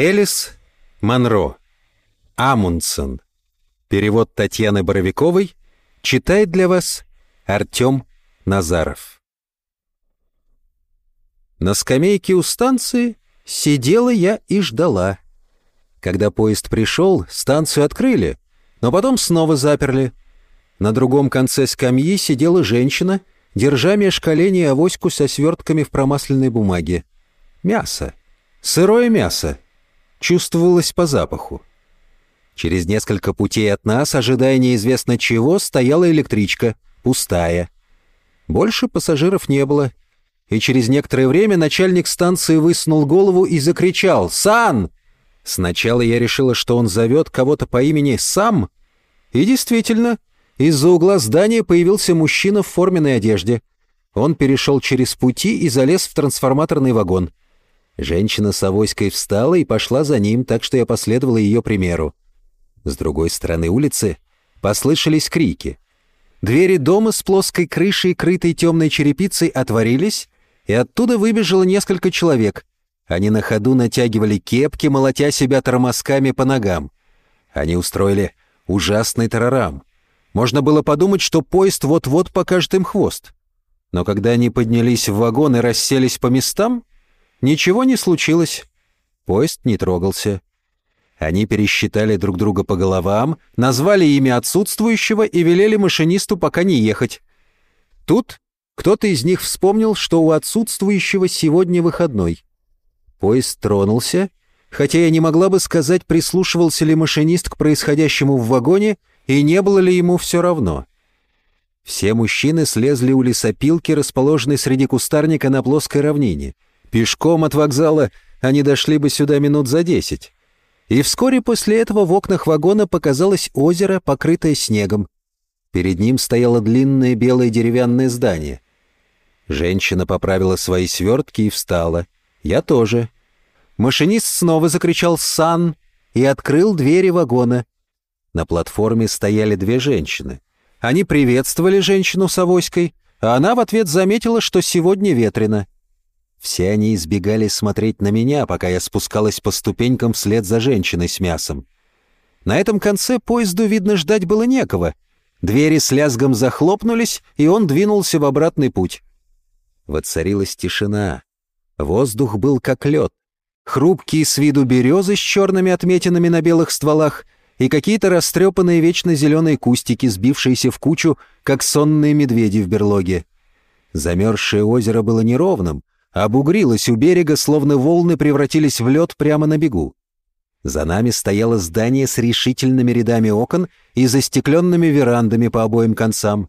Элис Монро. Амундсен. Перевод Татьяны Боровиковой. Читает для вас Артем Назаров. На скамейке у станции сидела я и ждала. Когда поезд пришел, станцию открыли, но потом снова заперли. На другом конце скамьи сидела женщина, держа меж коленей авоську со свертками в промасленной бумаге. Мясо. Сырое мясо. Чувствовалось по запаху. Через несколько путей от нас, ожидая неизвестно чего, стояла электричка, пустая. Больше пассажиров не было. И через некоторое время начальник станции высунул голову и закричал «Сан!». Сначала я решила, что он зовет кого-то по имени Сам. И действительно, из-за угла здания появился мужчина в форменной одежде. Он перешел через пути и залез в трансформаторный вагон. Женщина с авоськой встала и пошла за ним, так что я последовала ее примеру. С другой стороны улицы послышались крики. Двери дома с плоской крышей, крытой темной черепицей, отворились, и оттуда выбежало несколько человек. Они на ходу натягивали кепки, молотя себя тормозками по ногам. Они устроили ужасный тарарам. Можно было подумать, что поезд вот-вот покажет им хвост. Но когда они поднялись в вагон и расселись по местам, Ничего не случилось. Поезд не трогался. Они пересчитали друг друга по головам, назвали имя отсутствующего и велели машинисту пока не ехать. Тут кто-то из них вспомнил, что у отсутствующего сегодня выходной. Поезд тронулся, хотя я не могла бы сказать, прислушивался ли машинист к происходящему в вагоне и не было ли ему все равно. Все мужчины слезли у лесопилки, расположенной среди кустарника на плоской равнине — Пешком от вокзала они дошли бы сюда минут за десять. И вскоре после этого в окнах вагона показалось озеро, покрытое снегом. Перед ним стояло длинное белое деревянное здание. Женщина поправила свои свертки и встала. Я тоже. Машинист снова закричал «Сан!» и открыл двери вагона. На платформе стояли две женщины. Они приветствовали женщину с авоськой, а она в ответ заметила, что сегодня ветрено. Все они избегали смотреть на меня, пока я спускалась по ступенькам вслед за женщиной с мясом. На этом конце поезду, видно, ждать было некого. Двери с лязгом захлопнулись, и он двинулся в обратный путь. Воцарилась тишина. Воздух был как лед. Хрупкие с виду березы с черными отметинами на белых стволах и какие-то растрепанные вечно зеленые кустики, сбившиеся в кучу, как сонные медведи в берлоге. Замерзшее озеро было неровным, обугрилась у берега, словно волны превратились в лед прямо на бегу. За нами стояло здание с решительными рядами окон и застекленными верандами по обоим концам.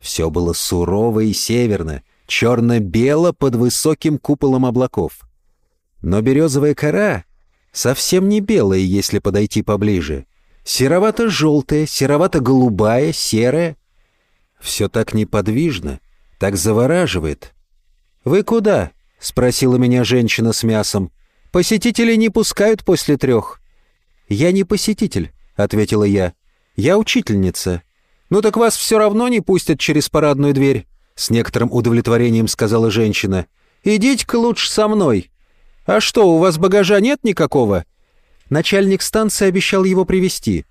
Все было сурово и северно, черно-бело под высоким куполом облаков. Но березовая кора совсем не белая, если подойти поближе. Серовато-желтая, серовато-голубая, серая. Все так неподвижно, так завораживает. «Вы куда?» — спросила меня женщина с мясом. «Посетителей не пускают после трех». «Я не посетитель», — ответила я. «Я учительница». «Ну так вас все равно не пустят через парадную дверь», — с некоторым удовлетворением сказала женщина. «Идите-ка лучше со мной». «А что, у вас багажа нет никакого?» Начальник станции обещал его привезти.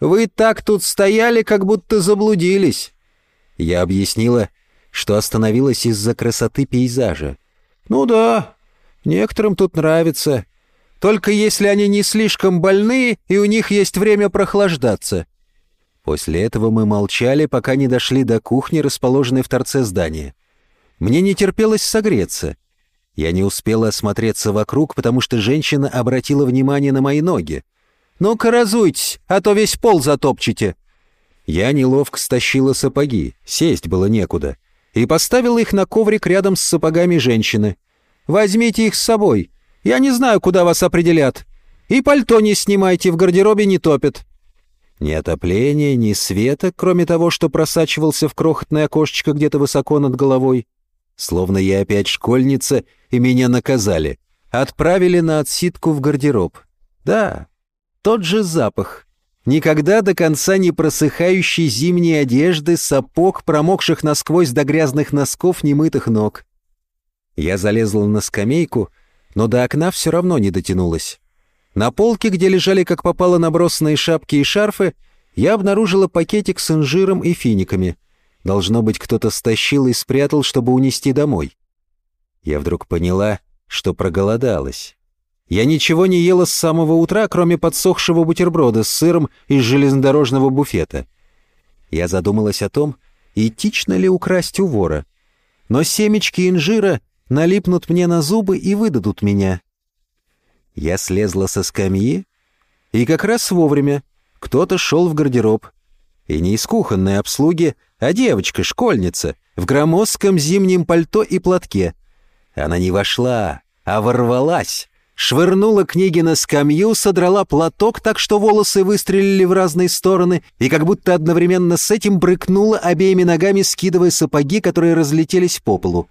«Вы так тут стояли, как будто заблудились». Я объяснила, что остановилась из-за красоты пейзажа. «Ну да, некоторым тут нравится. Только если они не слишком больны, и у них есть время прохлаждаться». После этого мы молчали, пока не дошли до кухни, расположенной в торце здания. Мне не терпелось согреться. Я не успела осмотреться вокруг, потому что женщина обратила внимание на мои ноги. «Ну-ка разуйтесь, а то весь пол затопчете». Я неловко стащила сапоги, сесть было некуда и поставил их на коврик рядом с сапогами женщины. «Возьмите их с собой. Я не знаю, куда вас определят. И пальто не снимайте, в гардеробе не топят». Ни отопления, ни света, кроме того, что просачивался в крохотное окошечко где-то высоко над головой. Словно я опять школьница, и меня наказали. Отправили на отсидку в гардероб. Да, тот же запах. Никогда до конца не просыхающей зимней одежды, сапог, промокших насквозь до грязных носков немытых ног. Я залезла на скамейку, но до окна все равно не дотянулась. На полке, где лежали как попало набросанные шапки и шарфы, я обнаружила пакетик с инжиром и финиками. Должно быть, кто-то стащил и спрятал, чтобы унести домой. Я вдруг поняла, что проголодалась. Я ничего не ела с самого утра, кроме подсохшего бутерброда с сыром из железнодорожного буфета. Я задумалась о том, этично ли украсть у вора. Но семечки инжира налипнут мне на зубы и выдадут меня. Я слезла со скамьи, и как раз вовремя кто-то шел в гардероб. И не из кухонной обслуги, а девочка, школьница, в громоздком зимнем пальто и платке. Она не вошла, а ворвалась, швырнула книги на скамью, содрала платок так, что волосы выстрелили в разные стороны, и как будто одновременно с этим брыкнула обеими ногами, скидывая сапоги, которые разлетелись по полу.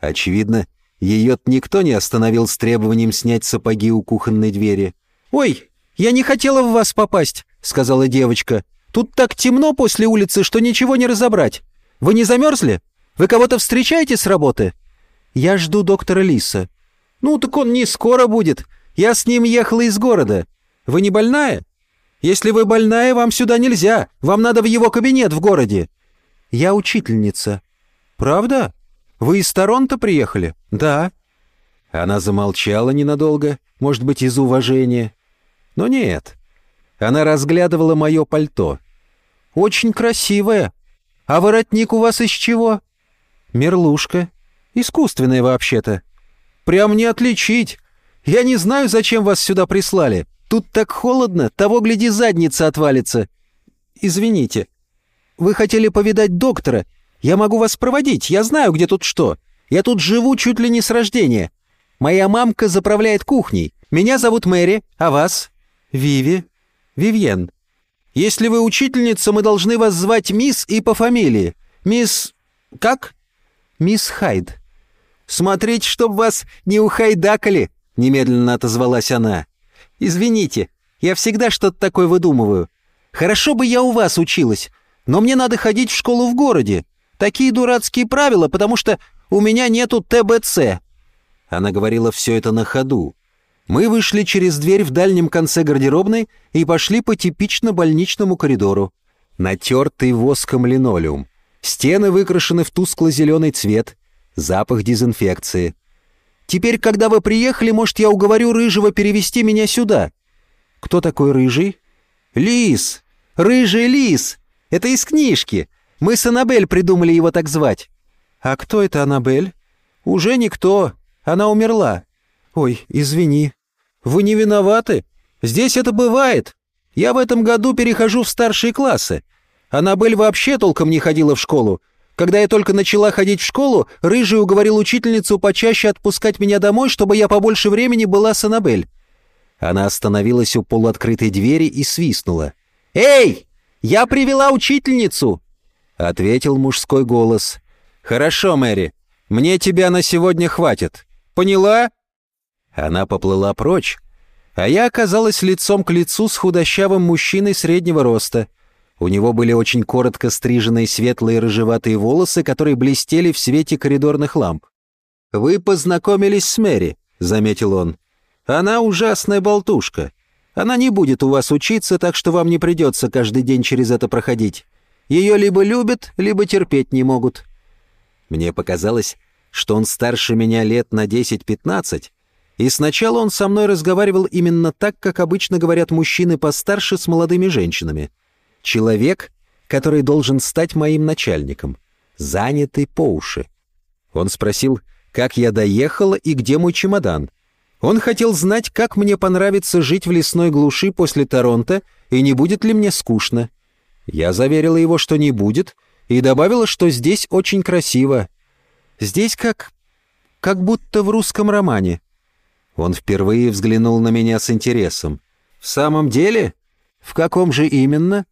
Очевидно, ее никто не остановил с требованием снять сапоги у кухонной двери. «Ой, я не хотела в вас попасть», — сказала девочка. «Тут так темно после улицы, что ничего не разобрать. Вы не замерзли? Вы кого-то встречаете с работы?» «Я жду доктора Лиса». «Ну, так он не скоро будет. Я с ним ехала из города. Вы не больная? Если вы больная, вам сюда нельзя. Вам надо в его кабинет в городе». «Я учительница». «Правда? Вы из Торонто приехали?» «Да». Она замолчала ненадолго, может быть, из уважения. Но нет. Она разглядывала мое пальто. «Очень красивое. А воротник у вас из чего?» «Мерлушка. Искусственная вообще-то. Прям не отличить. Я не знаю, зачем вас сюда прислали. Тут так холодно, того, гляди, задница отвалится. Извините. Вы хотели повидать доктора. Я могу вас проводить, я знаю, где тут что. Я тут живу чуть ли не с рождения. Моя мамка заправляет кухней. Меня зовут Мэри, а вас?» «Виви. Вивьен. Если вы учительница, мы должны вас звать мисс и по фамилии. Мисс... как?» «Мисс Хайд». «Смотреть, чтоб вас не ухайдакали», — немедленно отозвалась она. «Извините, я всегда что-то такое выдумываю. Хорошо бы я у вас училась, но мне надо ходить в школу в городе. Такие дурацкие правила, потому что у меня нету ТБЦ». Она говорила все это на ходу. Мы вышли через дверь в дальнем конце гардеробной и пошли по типично больничному коридору. Натертый воском линолеум. Стены выкрашены в тускло-зеленый цвет. Запах дезинфекции. «Теперь, когда вы приехали, может, я уговорю Рыжего перевести меня сюда?» «Кто такой Рыжий?» «Лис! Рыжий лис! Это из книжки. Мы с Аннабель придумали его так звать». «А кто это Аннабель?» «Уже никто. Она умерла». «Ой, извини». «Вы не виноваты. Здесь это бывает. Я в этом году перехожу в старшие классы. Аннабель вообще толком не ходила в школу. Когда я только начала ходить в школу, Рыжий уговорил учительницу почаще отпускать меня домой, чтобы я побольше времени была с Аннабель». Она остановилась у полуоткрытой двери и свистнула. «Эй, я привела учительницу!» — ответил мужской голос. «Хорошо, Мэри, мне тебя на сегодня хватит. Поняла?» Она поплыла прочь, а я оказалась лицом к лицу с худощавым мужчиной среднего роста. У него были очень коротко стриженные светлые рыжеватые волосы, которые блестели в свете коридорных ламп. «Вы познакомились с Мэри», — заметил он. «Она ужасная болтушка. Она не будет у вас учиться, так что вам не придется каждый день через это проходить. Ее либо любят, либо терпеть не могут». Мне показалось, что он старше меня лет на 10-15, и сначала он со мной разговаривал именно так, как обычно говорят мужчины постарше с молодыми женщинами. Человек, который должен стать моим начальником, занятый по уши. Он спросил, как я доехала и где мой чемодан. Он хотел знать, как мне понравится жить в лесной глуши после Торонто и не будет ли мне скучно. Я заверила его, что не будет, и добавила, что здесь очень красиво. Здесь как... как будто в русском романе. Он впервые взглянул на меня с интересом. «В самом деле? В каком же именно?»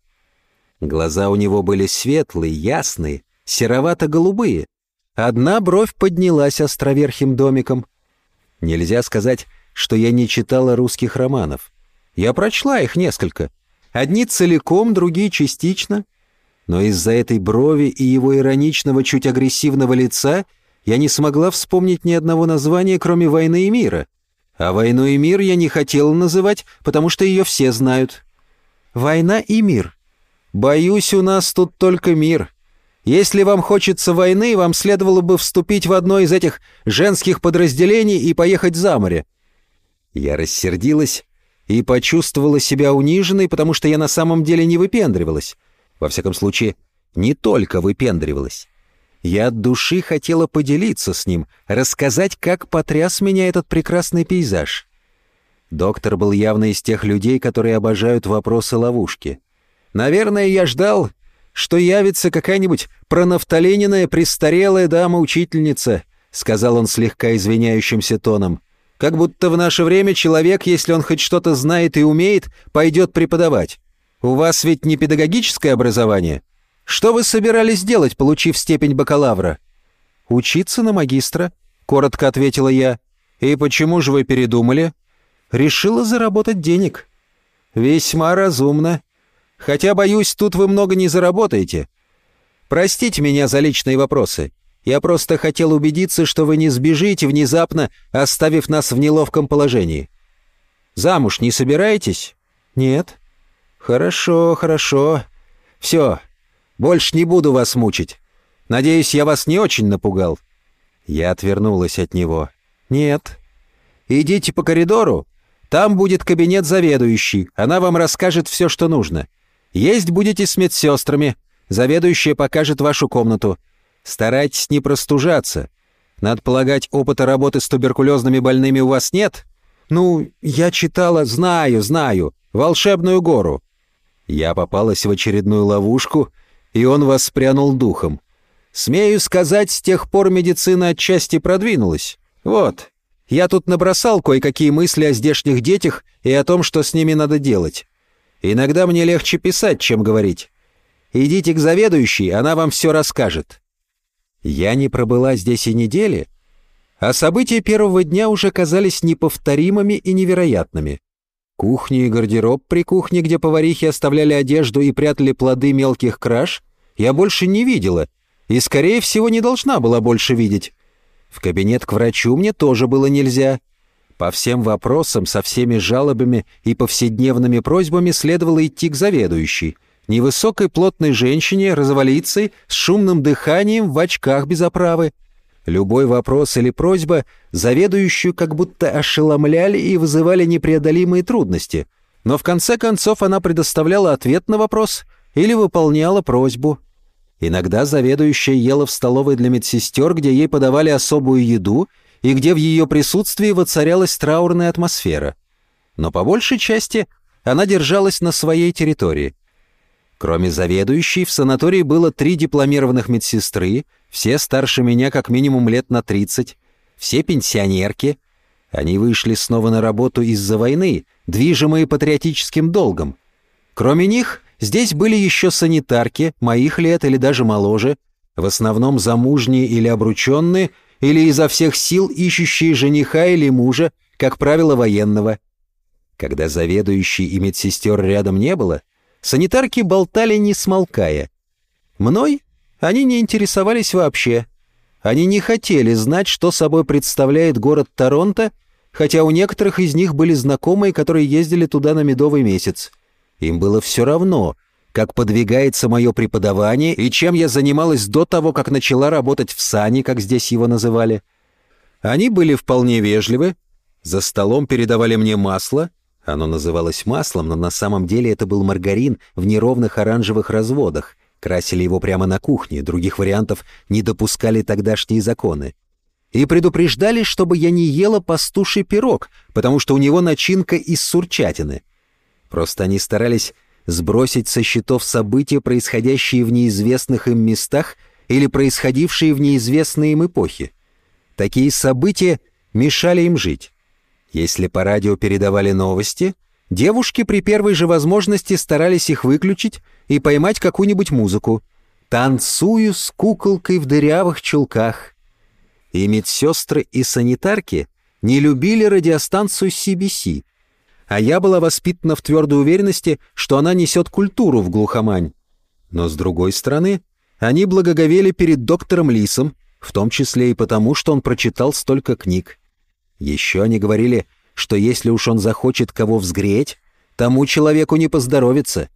Глаза у него были светлые, ясные, серовато-голубые. Одна бровь поднялась островерхим домиком. Нельзя сказать, что я не читала русских романов. Я прочла их несколько. Одни целиком, другие частично. Но из-за этой брови и его ироничного, чуть агрессивного лица я не смогла вспомнить ни одного названия, кроме «Войны и мира». А «Войну и мир» я не хотел называть, потому что ее все знают. «Война и мир». «Боюсь, у нас тут только мир. Если вам хочется войны, вам следовало бы вступить в одно из этих женских подразделений и поехать за море». Я рассердилась и почувствовала себя униженной, потому что я на самом деле не выпендривалась. Во всяком случае, не только выпендривалась. Я от души хотела поделиться с ним, рассказать, как потряс меня этот прекрасный пейзаж. Доктор был явно из тех людей, которые обожают вопросы-ловушки. Наверное, я ждал, что явится какая-нибудь пронафталиненная престарелая дама-учительница, сказал он слегка извиняющимся тоном. Как будто в наше время человек, если он хоть что-то знает и умеет, пойдет преподавать. У вас ведь не педагогическое образование? Что вы собирались делать, получив степень бакалавра?» «Учиться на магистра», — коротко ответила я. «И почему же вы передумали?» «Решила заработать денег». «Весьма разумно. Хотя, боюсь, тут вы много не заработаете. Простите меня за личные вопросы. Я просто хотел убедиться, что вы не сбежите внезапно, оставив нас в неловком положении. Замуж не собираетесь? Нет. Хорошо, хорошо. Все, больше не буду вас мучить. Надеюсь, я вас не очень напугал». Я отвернулась от него. «Нет». «Идите по коридору. Там будет кабинет заведующий. Она вам расскажет все, что нужно. Есть будете с медсестрами. Заведующая покажет вашу комнату. Старайтесь не простужаться. Надо полагать, опыта работы с туберкулезными больными у вас нет? Ну, я читала, знаю, знаю. Волшебную гору». Я попалась в очередную ловушку — и он воспрянул духом. Смею сказать, с тех пор медицина отчасти продвинулась. Вот, я тут набросал кое-какие мысли о здешних детях и о том, что с ними надо делать. Иногда мне легче писать, чем говорить. Идите к заведующей, она вам все расскажет. Я не пробыла здесь и недели, а события первого дня уже казались неповторимыми и невероятными. Кухня и гардероб при кухне, где поварихи оставляли одежду и прятали плоды мелких краж, я больше не видела и, скорее всего, не должна была больше видеть. В кабинет к врачу мне тоже было нельзя. По всем вопросам, со всеми жалобами и повседневными просьбами следовало идти к заведующей, невысокой плотной женщине, развалицей, с шумным дыханием в очках без оправы, Любой вопрос или просьба заведующую как будто ошеломляли и вызывали непреодолимые трудности, но в конце концов она предоставляла ответ на вопрос или выполняла просьбу. Иногда заведующая ела в столовой для медсестер, где ей подавали особую еду и где в ее присутствии воцарялась траурная атмосфера. Но по большей части она держалась на своей территории. Кроме заведующей, в санатории было три дипломированных медсестры, все старше меня как минимум лет на 30, все пенсионерки. Они вышли снова на работу из-за войны, движимые патриотическим долгом. Кроме них, здесь были еще санитарки, моих лет или даже моложе, в основном замужние или обрученные, или изо всех сил ищущие жениха или мужа, как правило, военного. Когда заведующий и медсестер рядом не было, Санитарки болтали не смолкая. Мной они не интересовались вообще. Они не хотели знать, что собой представляет город Торонто, хотя у некоторых из них были знакомые, которые ездили туда на медовый месяц. Им было все равно, как подвигается мое преподавание и чем я занималась до того, как начала работать в сане, как здесь его называли. Они были вполне вежливы, за столом передавали мне масло, оно называлось маслом, но на самом деле это был маргарин в неровных оранжевых разводах. Красили его прямо на кухне, других вариантов не допускали тогдашние законы. И предупреждали, чтобы я не ела пастуший пирог, потому что у него начинка из сурчатины. Просто они старались сбросить со счетов события, происходящие в неизвестных им местах или происходившие в неизвестные им эпохи. Такие события мешали им жить. Если по радио передавали новости, девушки при первой же возможности старались их выключить и поймать какую-нибудь музыку. «Танцую с куколкой в дырявых чулках». И медсестры и санитарки не любили радиостанцию CBC, а я была воспитана в твердой уверенности, что она несет культуру в глухомань. Но с другой стороны, они благоговели перед доктором Лисом, в том числе и потому, что он прочитал столько книг. Еще они говорили, что если уж он захочет кого взгреть, тому человеку не поздоровится.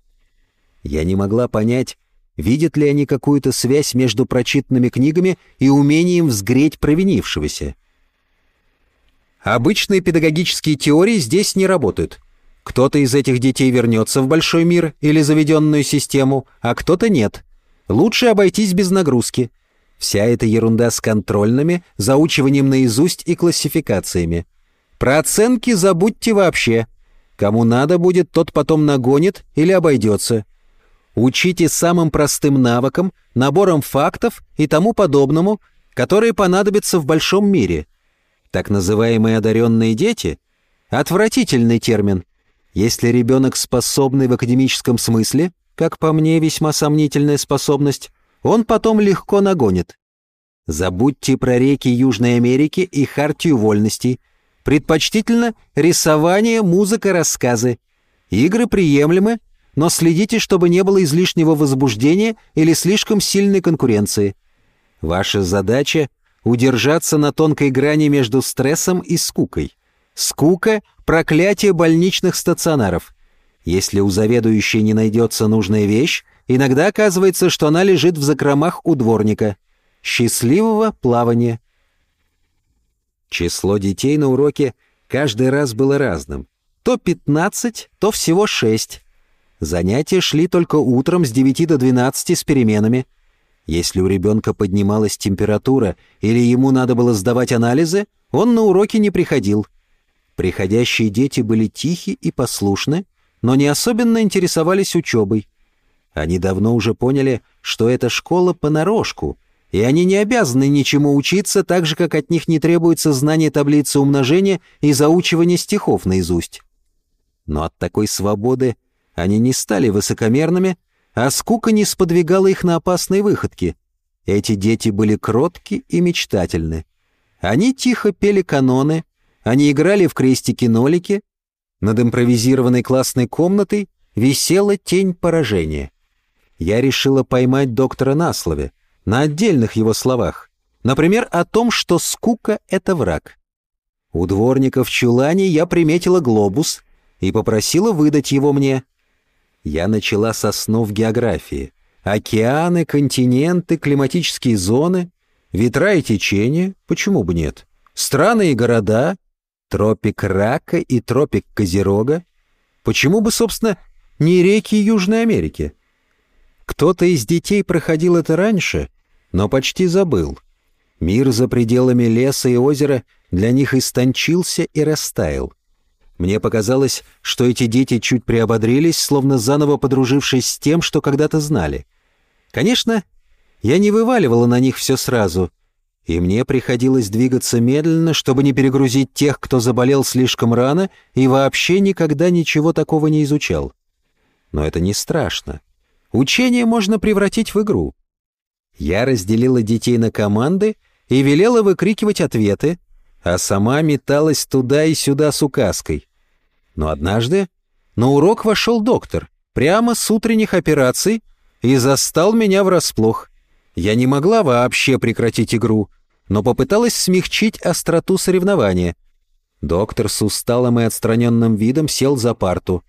Я не могла понять, видят ли они какую-то связь между прочитанными книгами и умением взгреть провинившегося. Обычные педагогические теории здесь не работают. Кто-то из этих детей вернется в большой мир или заведенную систему, а кто-то нет. Лучше обойтись без нагрузки. Вся эта ерунда с контрольными, заучиванием наизусть и классификациями. Про оценки забудьте вообще. Кому надо будет, тот потом нагонит или обойдется. Учите самым простым навыкам, набором фактов и тому подобному, которые понадобятся в большом мире. Так называемые одаренные дети — отвратительный термин — если ребенок способный в академическом смысле, как по мне весьма сомнительная способность, он потом легко нагонит. Забудьте про реки Южной Америки и Хартию вольностей. Предпочтительно рисование, музыка, рассказы. Игры приемлемы, но следите, чтобы не было излишнего возбуждения или слишком сильной конкуренции. Ваша задача — удержаться на тонкой грани между стрессом и скукой. Скука — проклятие больничных стационаров. Если у заведующей не найдется нужная вещь, иногда оказывается, что она лежит в закромах у дворника. Счастливого плавания. Число детей на уроке каждый раз было разным. То 15, то всего 6. Занятия шли только утром с 9 до 12 с переменами. Если у ребенка поднималась температура или ему надо было сдавать анализы, он на уроки не приходил. Приходящие дети были тихи и послушны, но не особенно интересовались учебой. Они давно уже поняли, что это школа понарошку, и они не обязаны ничему учиться, так же, как от них не требуется знание таблицы умножения и заучивание стихов наизусть. Но от такой свободы они не стали высокомерными, а скука не сподвигала их на опасные выходки. Эти дети были кротки и мечтательны. Они тихо пели каноны, они играли в крестики-нолики. Над импровизированной классной комнатой висела тень поражения. Я решила поймать доктора на слове, на отдельных его словах. Например, о том, что скука — это враг. У дворника в чулане я приметила глобус и попросила выдать его мне. Я начала со снов географии. Океаны, континенты, климатические зоны, ветра и течения, почему бы нет? Страны и города, Тропик Рака и тропик Козерога? Почему бы, собственно, не реки Южной Америки? Кто-то из детей проходил это раньше, но почти забыл. Мир за пределами леса и озера для них истончился и растаял. Мне показалось, что эти дети чуть приободрились, словно заново подружившись с тем, что когда-то знали. Конечно, я не вываливала на них все сразу — и мне приходилось двигаться медленно, чтобы не перегрузить тех, кто заболел слишком рано и вообще никогда ничего такого не изучал. Но это не страшно. Учение можно превратить в игру. Я разделила детей на команды и велела выкрикивать ответы, а сама металась туда и сюда с указкой. Но однажды на урок вошел доктор, прямо с утренних операций, и застал меня врасплох. Я не могла вообще прекратить игру, но попыталась смягчить остроту соревнования. Доктор с усталым и отстраненным видом сел за парту.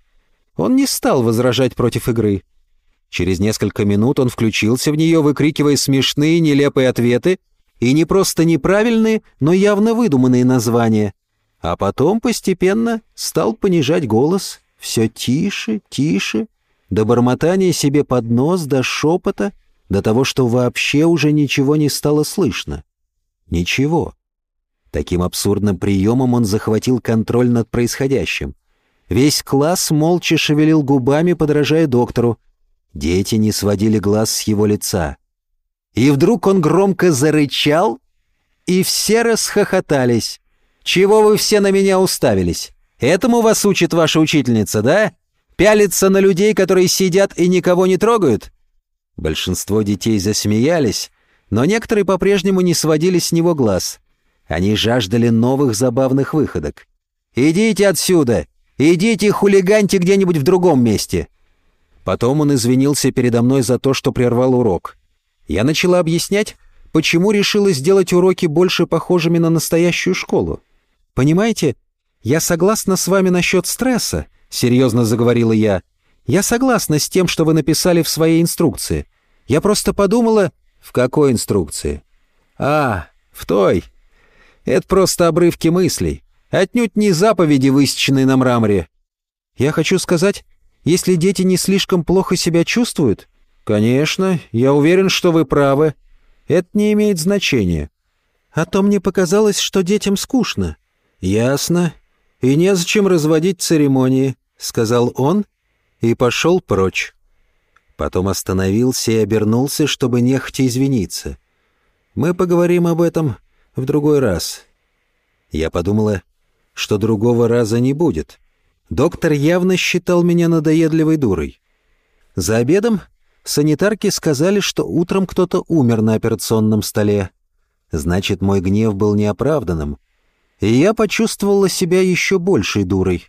Он не стал возражать против игры. Через несколько минут он включился в нее, выкрикивая смешные, нелепые ответы и не просто неправильные, но явно выдуманные названия. А потом постепенно стал понижать голос все тише, тише, до бормотания себе под нос, до шепота — до того, что вообще уже ничего не стало слышно. Ничего. Таким абсурдным приемом он захватил контроль над происходящим. Весь класс молча шевелил губами, подражая доктору. Дети не сводили глаз с его лица. И вдруг он громко зарычал, и все расхохотались. «Чего вы все на меня уставились? Этому вас учит ваша учительница, да? Пялиться на людей, которые сидят и никого не трогают? Большинство детей засмеялись, но некоторые по-прежнему не сводили с него глаз. Они жаждали новых забавных выходок. «Идите отсюда! Идите хулиганьте где-нибудь в другом месте!» Потом он извинился передо мной за то, что прервал урок. Я начала объяснять, почему решила сделать уроки больше похожими на настоящую школу. Понимаете, «Я согласна с вами насчет стресса», — серьезно заговорила я. «Я согласна с тем, что вы написали в своей инструкции. Я просто подумала...» «В какой инструкции?» «А, в той. Это просто обрывки мыслей. Отнюдь не заповеди, высеченные на мраморе. Я хочу сказать, если дети не слишком плохо себя чувствуют, конечно, я уверен, что вы правы. Это не имеет значения. А то мне показалось, что детям скучно. Ясно. И незачем разводить церемонии, сказал он и пошел прочь. Потом остановился и обернулся, чтобы нехотя извиниться. Мы поговорим об этом в другой раз. Я подумала, что другого раза не будет. Доктор явно считал меня надоедливой дурой. За обедом санитарки сказали, что утром кто-то умер на операционном столе. Значит, мой гнев был неоправданным. И я почувствовала себя еще большей дурой.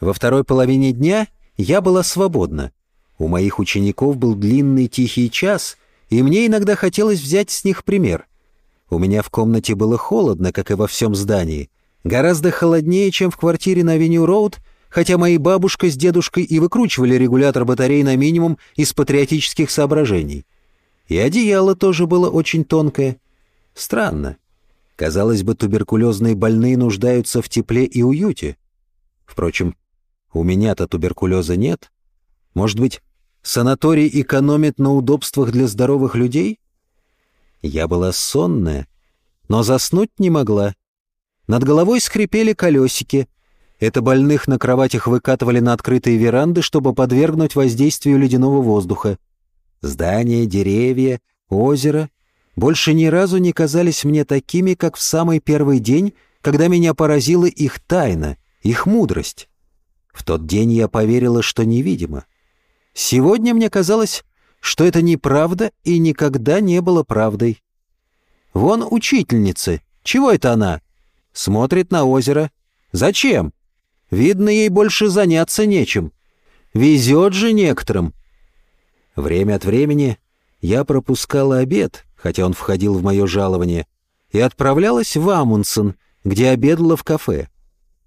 Во второй половине дня я была свободна. У моих учеников был длинный тихий час, и мне иногда хотелось взять с них пример. У меня в комнате было холодно, как и во всем здании — Гораздо холоднее, чем в квартире на Авеню-Роуд, хотя мои бабушка с дедушкой и выкручивали регулятор батарей на минимум из патриотических соображений. И одеяло тоже было очень тонкое. Странно. Казалось бы, туберкулезные больные нуждаются в тепле и уюте. Впрочем, у меня-то туберкулеза нет. Может быть, санаторий экономит на удобствах для здоровых людей? Я была сонная, но заснуть не могла. Над головой скрипели колесики. Это больных на кроватях выкатывали на открытые веранды, чтобы подвергнуть воздействию ледяного воздуха. Здания, деревья, озеро больше ни разу не казались мне такими, как в самый первый день, когда меня поразила их тайна, их мудрость. В тот день я поверила, что невидимо. Сегодня мне казалось, что это неправда и никогда не было правдой. Вон учительницы. Чего это она? смотрит на озеро. Зачем? Видно, ей больше заняться нечем. Везет же некоторым. Время от времени я пропускала обед, хотя он входил в мое жалование, и отправлялась в Амундсен, где обедала в кафе.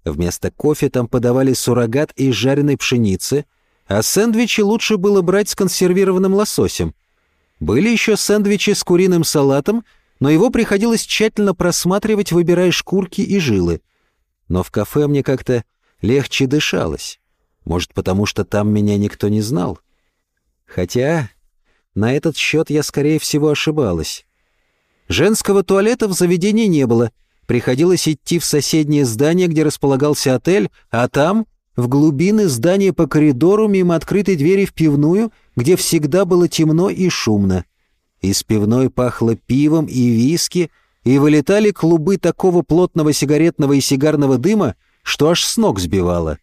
Вместо кофе там подавали суррогат из жареной пшеницы, а сэндвичи лучше было брать с консервированным лососем. Были еще сэндвичи с куриным салатом — но его приходилось тщательно просматривать, выбирая шкурки и жилы. Но в кафе мне как-то легче дышалось. Может, потому что там меня никто не знал. Хотя на этот счет я, скорее всего, ошибалась. Женского туалета в заведении не было. Приходилось идти в соседнее здание, где располагался отель, а там, в глубины здания по коридору, мимо открытой двери в пивную, где всегда было темно и шумно. Из пивной пахло пивом и виски, и вылетали клубы такого плотного сигаретного и сигарного дыма, что аж с ног сбивало.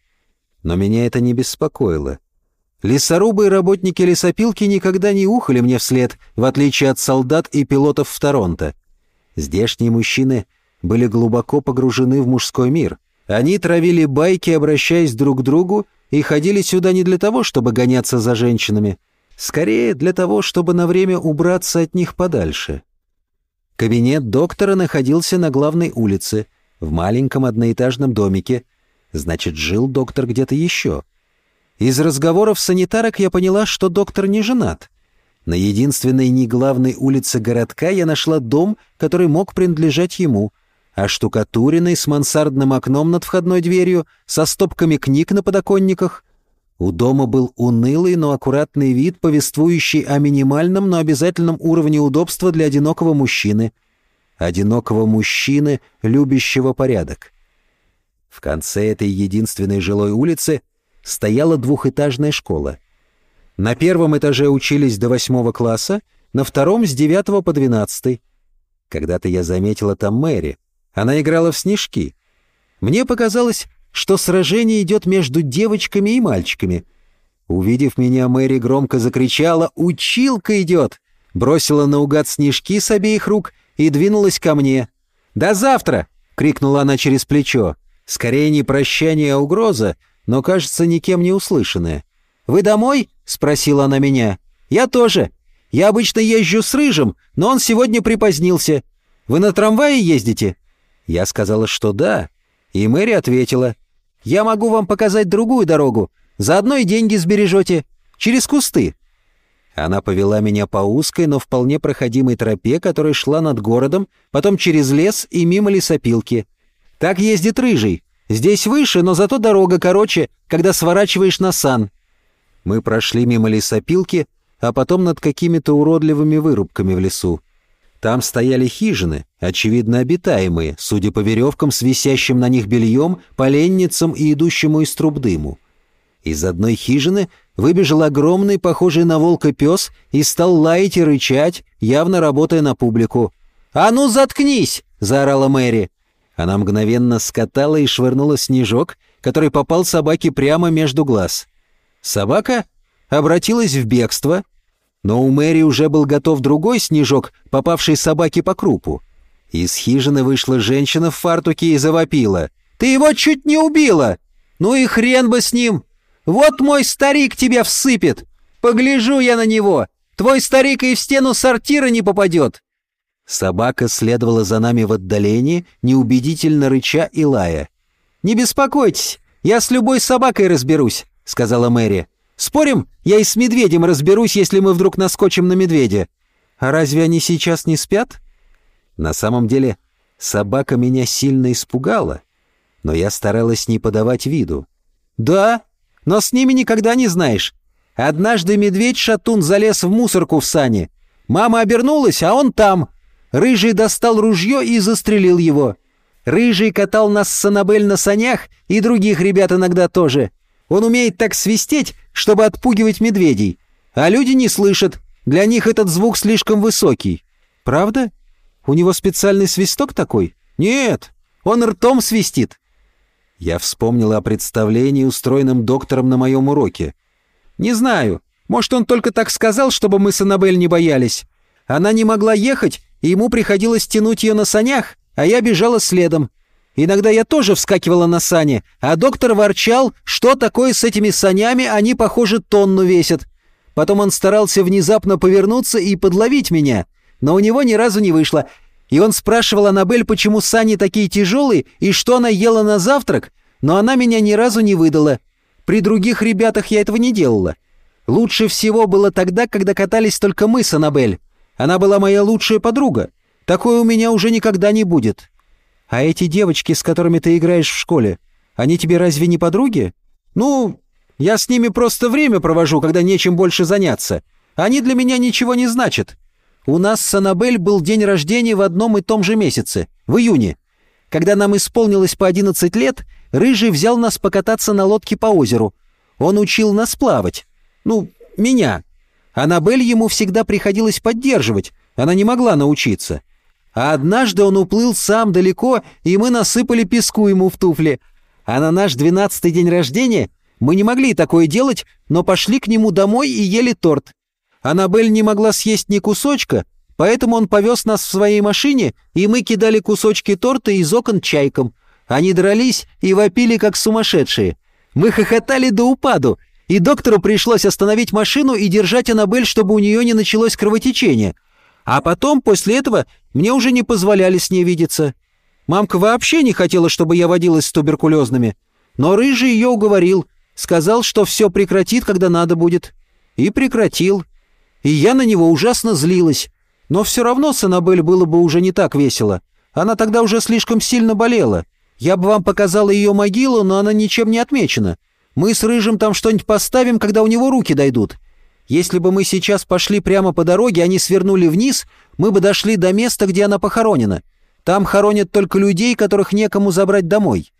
Но меня это не беспокоило. Лесорубы и работники лесопилки никогда не ухали мне вслед, в отличие от солдат и пилотов в Торонто. Здешние мужчины были глубоко погружены в мужской мир. Они травили байки, обращаясь друг к другу, и ходили сюда не для того, чтобы гоняться за женщинами — Скорее для того, чтобы на время убраться от них подальше. Кабинет доктора находился на главной улице, в маленьком одноэтажном домике. Значит, жил доктор где-то еще. Из разговоров санитарок я поняла, что доктор не женат. На единственной неглавной улице городка я нашла дом, который мог принадлежать ему, а штукатуренный с мансардным окном над входной дверью, со стопками книг на подоконниках — у дома был унылый, но аккуратный вид, повествующий о минимальном, но обязательном уровне удобства для одинокого мужчины. Одинокого мужчины, любящего порядок. В конце этой единственной жилой улицы стояла двухэтажная школа. На первом этаже учились до восьмого класса, на втором — с девятого по двенадцатый. Когда-то я заметила там Мэри. Она играла в снежки. Мне показалось, что сражение идет между девочками и мальчиками. Увидев меня, Мэри громко закричала «Училка идет!» бросила наугад снежки с обеих рук и двинулась ко мне. «До завтра!» — крикнула она через плечо. Скорее не прощание, а угроза, но, кажется, никем не услышанная. «Вы домой?» — спросила она меня. «Я тоже. Я обычно езжу с Рыжим, но он сегодня припозднился. Вы на трамвае ездите?» Я сказала, что да, И Мэри ответила, «Я могу вам показать другую дорогу, заодно и деньги сбережете, через кусты». Она повела меня по узкой, но вполне проходимой тропе, которая шла над городом, потом через лес и мимо лесопилки. Так ездит рыжий. Здесь выше, но зато дорога короче, когда сворачиваешь на сан. Мы прошли мимо лесопилки, а потом над какими-то уродливыми вырубками в лесу. Там стояли хижины, очевидно обитаемые, судя по веревкам с на них бельем, поленницам и идущему из труб дыму. Из одной хижины выбежал огромный, похожий на волка пес и стал лаять и рычать, явно работая на публику. «А ну заткнись!» — заорала Мэри. Она мгновенно скатала и швырнула снежок, который попал собаке прямо между глаз. Собака обратилась в бегство, но у Мэри уже был готов другой снежок, попавший собаке по крупу. Из хижины вышла женщина в фартуке и завопила. «Ты его чуть не убила! Ну и хрен бы с ним! Вот мой старик тебя всыпет! Погляжу я на него! Твой старик и в стену сортира не попадет!» Собака следовала за нами в отдалении, неубедительно рыча и лая. «Не беспокойтесь, я с любой собакой разберусь», — сказала Мэри. Спорим, я и с медведем разберусь, если мы вдруг наскочим на медведя. А разве они сейчас не спят? На самом деле, собака меня сильно испугала, но я старалась не подавать виду. Да, но с ними никогда не знаешь. Однажды медведь-шатун залез в мусорку в сане. Мама обернулась, а он там. Рыжий достал ружье и застрелил его. Рыжий катал нас с Аннабель на санях, и других ребят иногда тоже. Он умеет так свистеть, чтобы отпугивать медведей. А люди не слышат. Для них этот звук слишком высокий. Правда? У него специальный свисток такой? Нет, он ртом свистит. Я вспомнила о представлении, устроенном доктором на моем уроке. Не знаю, может, он только так сказал, чтобы мы с Аннабель не боялись. Она не могла ехать, и ему приходилось тянуть ее на санях, а я бежала следом. Иногда я тоже вскакивала на сани, а доктор ворчал, что такое с этими санями, они, похоже, тонну весят. Потом он старался внезапно повернуться и подловить меня, но у него ни разу не вышло. И он спрашивал Аннабель, почему сани такие тяжелые и что она ела на завтрак, но она меня ни разу не выдала. При других ребятах я этого не делала. Лучше всего было тогда, когда катались только мы с Аннабель. Она была моя лучшая подруга. Такое у меня уже никогда не будет. «А эти девочки, с которыми ты играешь в школе, они тебе разве не подруги?» «Ну, я с ними просто время провожу, когда нечем больше заняться. Они для меня ничего не значат. У нас с Аннабель был день рождения в одном и том же месяце, в июне. Когда нам исполнилось по 11 лет, Рыжий взял нас покататься на лодке по озеру. Он учил нас плавать. Ну, меня. Аннабель ему всегда приходилось поддерживать, она не могла научиться. А однажды он уплыл сам далеко, и мы насыпали песку ему в туфли. А на наш двенадцатый день рождения мы не могли такое делать, но пошли к нему домой и ели торт. Аннабель не могла съесть ни кусочка, поэтому он повез нас в своей машине, и мы кидали кусочки торта из окон чайкам. Они дрались и вопили, как сумасшедшие. Мы хохотали до упаду, и доктору пришлось остановить машину и держать Аннабель, чтобы у нее не началось кровотечение — а потом, после этого, мне уже не позволяли с ней видеться. Мамка вообще не хотела, чтобы я водилась с туберкулезными. Но Рыжий ее уговорил, сказал, что все прекратит, когда надо будет. И прекратил. И я на него ужасно злилась. Но все равно с Аннабель было бы уже не так весело. Она тогда уже слишком сильно болела. Я бы вам показала ее могилу, но она ничем не отмечена. Мы с Рыжим там что-нибудь поставим, когда у него руки дойдут. Если бы мы сейчас пошли прямо по дороге, они свернули вниз, мы бы дошли до места, где она похоронена. Там хоронят только людей, которых некому забрать домой.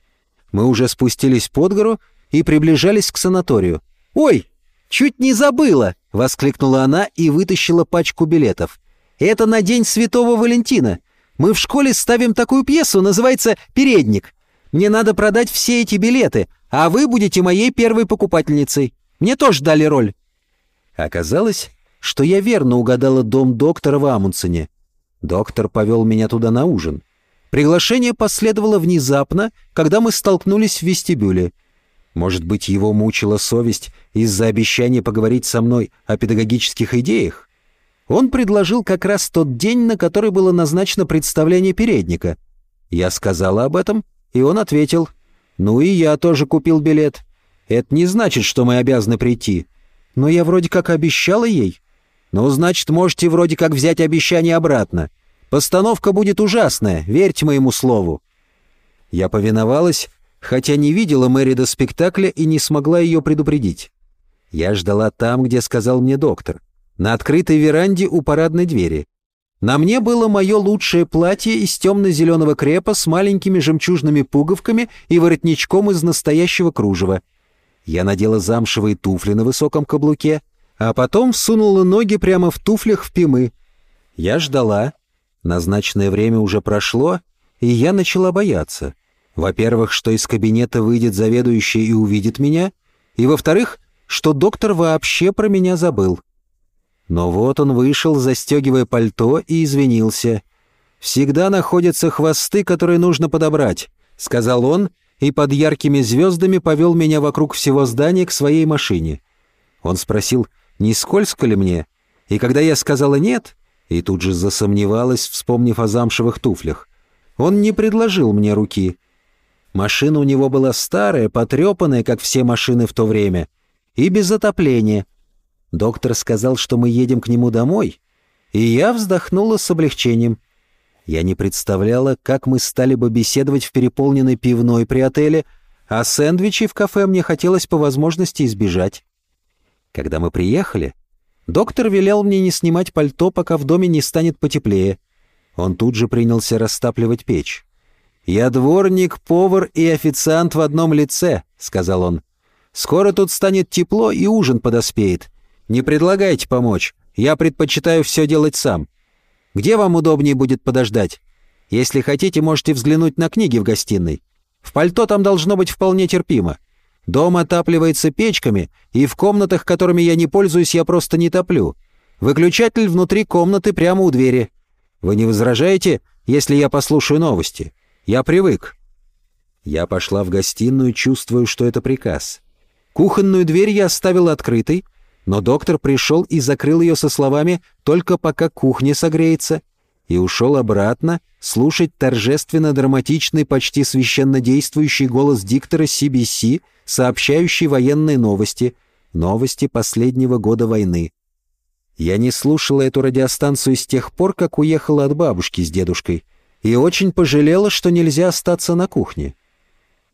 Мы уже спустились под гору и приближались к санаторию. «Ой, чуть не забыла!» — воскликнула она и вытащила пачку билетов. «Это на День Святого Валентина. Мы в школе ставим такую пьесу, называется «Передник». Мне надо продать все эти билеты, а вы будете моей первой покупательницей. Мне тоже дали роль. Оказалось, что я верно угадала дом доктора в Амундсене. Доктор повел меня туда на ужин. Приглашение последовало внезапно, когда мы столкнулись в вестибюле. Может быть, его мучила совесть из-за обещания поговорить со мной о педагогических идеях? Он предложил как раз тот день, на который было назначено представление передника. Я сказала об этом, и он ответил, «Ну и я тоже купил билет. Это не значит, что мы обязаны прийти. Но я вроде как обещала ей». «Ну, значит, можете вроде как взять обещание обратно. Постановка будет ужасная, верьте моему слову». Я повиновалась, хотя не видела Мэри до спектакля и не смогла ее предупредить. Я ждала там, где сказал мне доктор, на открытой веранде у парадной двери. На мне было мое лучшее платье из темно-зеленого крепа с маленькими жемчужными пуговками и воротничком из настоящего кружева. Я надела замшевые туфли на высоком каблуке, а потом всунула ноги прямо в туфлях в пимы. Я ждала. Назначенное время уже прошло, и я начала бояться. Во-первых, что из кабинета выйдет заведующий и увидит меня, и, во-вторых, что доктор вообще про меня забыл. Но вот он вышел, застегивая пальто, и извинился. «Всегда находятся хвосты, которые нужно подобрать», — сказал он, и под яркими звездами повел меня вокруг всего здания к своей машине. Он спросил, не скользко ли мне, и когда я сказала «нет», и тут же засомневалась, вспомнив о замшевых туфлях, он не предложил мне руки — Машина у него была старая, потрепанная, как все машины в то время, и без отопления. Доктор сказал, что мы едем к нему домой, и я вздохнула с облегчением. Я не представляла, как мы стали бы беседовать в переполненной пивной при отеле, а сэндвичи в кафе мне хотелось по возможности избежать. Когда мы приехали, доктор велел мне не снимать пальто, пока в доме не станет потеплее. Он тут же принялся растапливать печь. «Я дворник, повар и официант в одном лице», — сказал он. «Скоро тут станет тепло и ужин подоспеет. Не предлагайте помочь. Я предпочитаю все делать сам. Где вам удобнее будет подождать? Если хотите, можете взглянуть на книги в гостиной. В пальто там должно быть вполне терпимо. Дом отапливается печками, и в комнатах, которыми я не пользуюсь, я просто не топлю. Выключатель внутри комнаты прямо у двери. Вы не возражаете, если я послушаю новости?» Я привык». Я пошла в гостиную, чувствуя, что это приказ. Кухонную дверь я оставил открытой, но доктор пришел и закрыл ее со словами «только пока кухня согреется» и ушел обратно слушать торжественно-драматичный, почти священно действующий голос диктора CBC, сообщающий военные новости, новости последнего года войны. Я не слушала эту радиостанцию с тех пор, как уехала от бабушки с дедушкой — и очень пожалела, что нельзя остаться на кухне.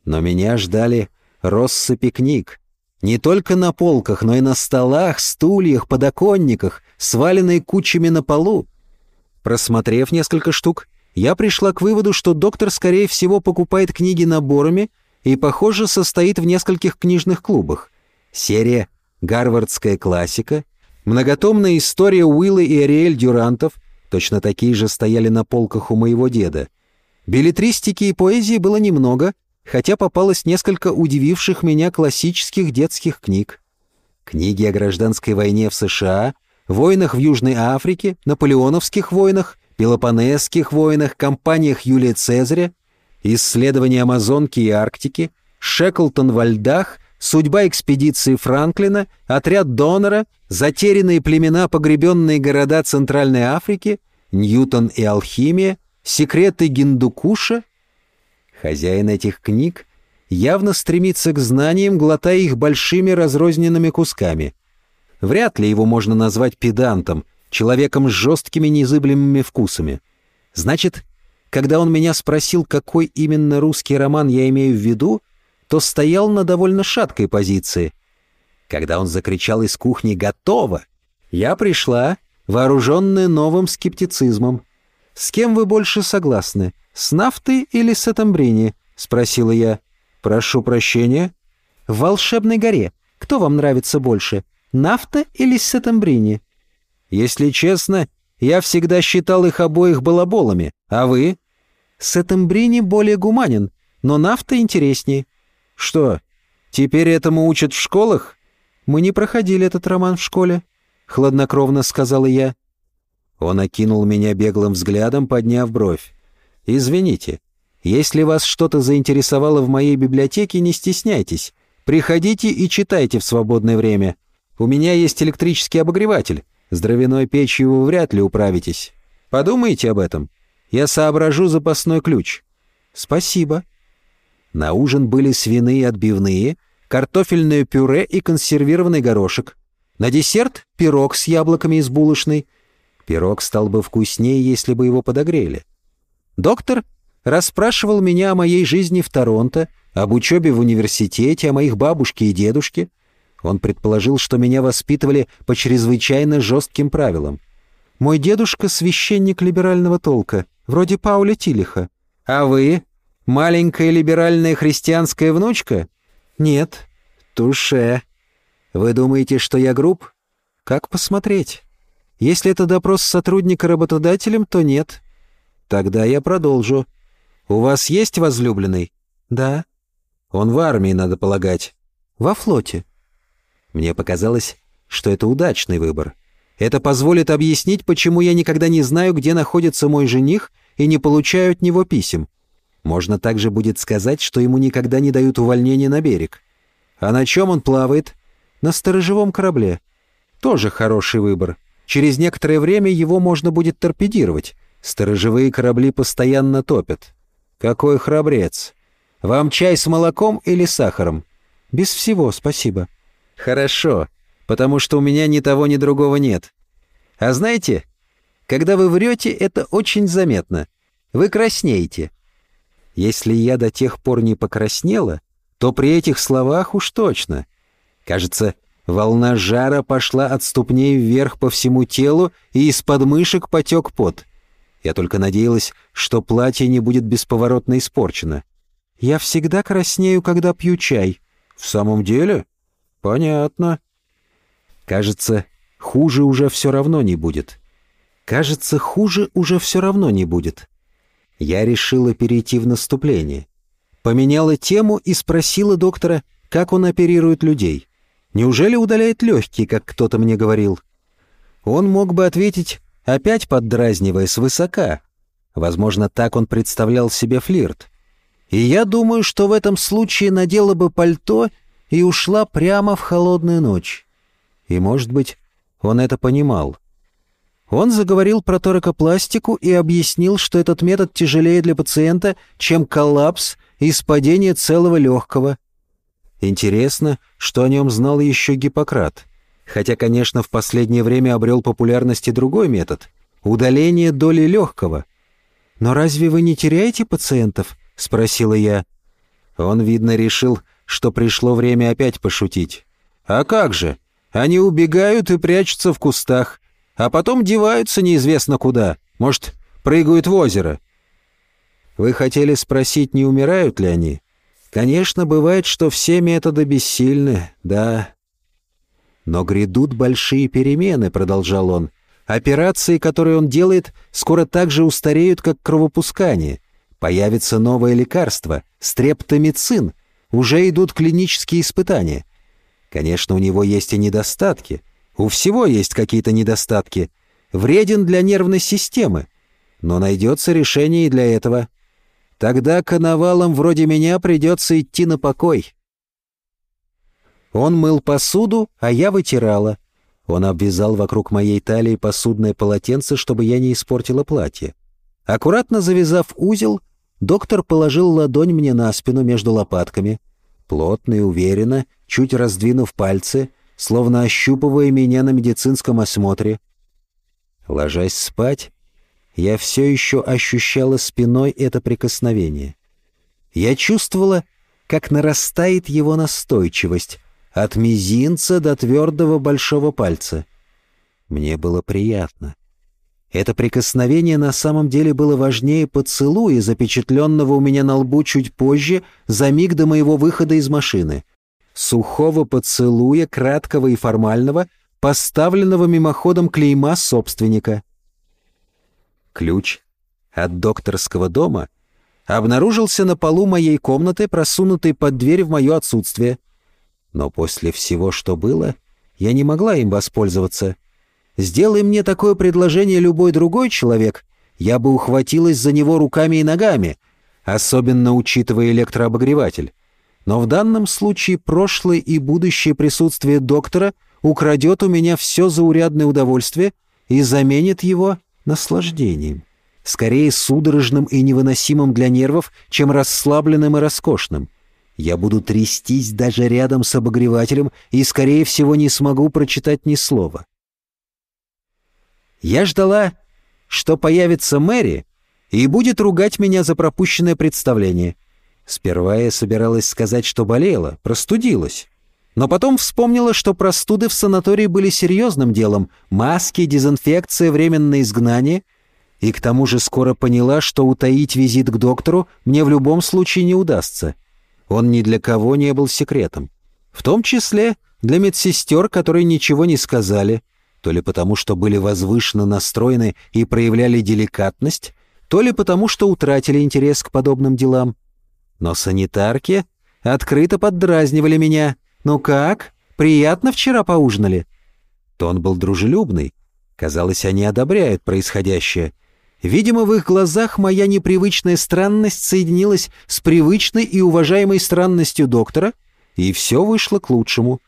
Но меня ждали россыпи книг. Не только на полках, но и на столах, стульях, подоконниках, сваленные кучами на полу. Просмотрев несколько штук, я пришла к выводу, что доктор, скорее всего, покупает книги наборами и, похоже, состоит в нескольких книжных клубах. Серия «Гарвардская классика», многотомная история Уилла и Ариэль Дюрантов — Точно такие же стояли на полках у моего деда. Билетристики и поэзии было немного, хотя попалось несколько удививших меня классических детских книг. Книги о гражданской войне в США, войнах в Южной Африке, наполеоновских войнах, пелопонесских войнах, кампаниях Юлия Цезаря, исследования Амазонки и Арктики, Шеклтон во льдах, судьба экспедиции Франклина, отряд Донора, затерянные племена, погребенные города Центральной Африки, Ньютон и алхимия, секреты Гиндукуша. Хозяин этих книг явно стремится к знаниям, глотая их большими разрозненными кусками. Вряд ли его можно назвать педантом, человеком с жесткими незыблемыми вкусами. Значит, когда он меня спросил, какой именно русский роман я имею в виду, то стоял на довольно шаткой позиции. Когда он закричал из кухни «Готово!», я пришла, вооруженная новым скептицизмом. «С кем вы больше согласны, с Нафтой или с Этамбрини?» — спросила я. «Прошу прощения». «В Волшебной горе. Кто вам нравится больше, Нафта или Сетамбрини?» «Если честно, я всегда считал их обоих балаболами. А вы?» «Сетамбрини более гуманен, но Нафта интереснее. «Что, теперь этому учат в школах?» «Мы не проходили этот роман в школе», — хладнокровно сказала я. Он окинул меня беглым взглядом, подняв бровь. «Извините, если вас что-то заинтересовало в моей библиотеке, не стесняйтесь. Приходите и читайте в свободное время. У меня есть электрический обогреватель. С дровяной печью вы вряд ли управитесь. Подумайте об этом. Я соображу запасной ключ». «Спасибо», На ужин были свиные отбивные, картофельное пюре и консервированный горошек. На десерт — пирог с яблоками из булочной. Пирог стал бы вкуснее, если бы его подогрели. Доктор расспрашивал меня о моей жизни в Торонто, об учебе в университете, о моих бабушке и дедушке. Он предположил, что меня воспитывали по чрезвычайно жестким правилам. Мой дедушка — священник либерального толка, вроде Пауля Тилиха. А вы? Маленькая либеральная христианская внучка? Нет. Туше. Вы думаете, что я груб? Как посмотреть? Если это допрос сотрудника работодателем, то нет. Тогда я продолжу. У вас есть возлюбленный? Да. Он в армии, надо полагать. Во флоте. Мне показалось, что это удачный выбор. Это позволит объяснить, почему я никогда не знаю, где находится мой жених и не получаю от него писем. Можно также будет сказать, что ему никогда не дают увольнения на берег. А на чем он плавает? На сторожевом корабле. Тоже хороший выбор. Через некоторое время его можно будет торпедировать. Сторожевые корабли постоянно топят. Какой храбрец! Вам чай с молоком или сахаром? Без всего, спасибо. Хорошо потому что у меня ни того, ни другого нет. А знаете, когда вы врете, это очень заметно. Вы краснеете. Если я до тех пор не покраснела, то при этих словах уж точно. Кажется, волна жара пошла от ступней вверх по всему телу, и из подмышек потек пот. Я только надеялась, что платье не будет бесповоротно испорчено. Я всегда краснею, когда пью чай. В самом деле? Понятно. Кажется, хуже уже все равно не будет. Кажется, хуже уже все равно не будет. Я решила перейти в наступление. Поменяла тему и спросила доктора, как он оперирует людей. Неужели удаляет легкие, как кто-то мне говорил? Он мог бы ответить, опять поддразнивая свысока. Возможно, так он представлял себе флирт. И я думаю, что в этом случае надела бы пальто и ушла прямо в холодную ночь. И, может быть, он это понимал. Он заговорил про торакопластику и объяснил, что этот метод тяжелее для пациента, чем коллапс и спадение целого легкого. Интересно, что о нем знал еще Гиппократ. Хотя, конечно, в последнее время обрел популярность и другой метод — удаление доли легкого. «Но разве вы не теряете пациентов?» — спросила я. Он, видно, решил, что пришло время опять пошутить. «А как же? Они убегают и прячутся в кустах, а потом деваются неизвестно куда. Может, прыгают в озеро. Вы хотели спросить, не умирают ли они? Конечно, бывает, что все методы бессильны, да. Но грядут большие перемены, продолжал он. Операции, которые он делает, скоро так же устареют, как кровопускание. Появится новое лекарство — стрептомицин. Уже идут клинические испытания — Конечно, у него есть и недостатки. У всего есть какие-то недостатки. Вреден для нервной системы. Но найдется решение и для этого. Тогда коновалам вроде меня придется идти на покой. Он мыл посуду, а я вытирала. Он обвязал вокруг моей талии посудное полотенце, чтобы я не испортила платье. Аккуратно завязав узел, доктор положил ладонь мне на спину между лопатками — плотно и уверенно, чуть раздвинув пальцы, словно ощупывая меня на медицинском осмотре. Ложась спать, я все еще ощущала спиной это прикосновение. Я чувствовала, как нарастает его настойчивость, от мизинца до твердого большого пальца. Мне было приятно. Это прикосновение на самом деле было важнее поцелуя, запечатленного у меня на лбу чуть позже, за миг до моего выхода из машины. Сухого поцелуя, краткого и формального, поставленного мимоходом клейма собственника. Ключ от докторского дома обнаружился на полу моей комнаты, просунутый под дверь в мое отсутствие. Но после всего, что было, я не могла им воспользоваться — Сделай мне такое предложение любой другой человек, я бы ухватилась за него руками и ногами, особенно учитывая электрообогреватель. Но в данном случае прошлое и будущее присутствие доктора украдет у меня все заурядное удовольствие и заменит его наслаждением. скорее судорожным и невыносимым для нервов, чем расслабленным и роскошным. Я буду трястись даже рядом с обогревателем и, скорее всего, не смогу прочитать ни слова. Я ждала, что появится Мэри и будет ругать меня за пропущенное представление. Сперва я собиралась сказать, что болела, простудилась. Но потом вспомнила, что простуды в санатории были серьезным делом, маски, дезинфекция, временное изгнание, и к тому же скоро поняла, что утаить визит к доктору мне в любом случае не удастся. Он ни для кого не был секретом. В том числе для медсестер, которые ничего не сказали, то ли потому, что были возвышенно настроены и проявляли деликатность, то ли потому, что утратили интерес к подобным делам. Но санитарки открыто поддразнивали меня. «Ну как? Приятно вчера поужинали?» Тон был дружелюбный. Казалось, они одобряют происходящее — Видимо, в их глазах моя непривычная странность соединилась с привычной и уважаемой странностью доктора, и все вышло к лучшему.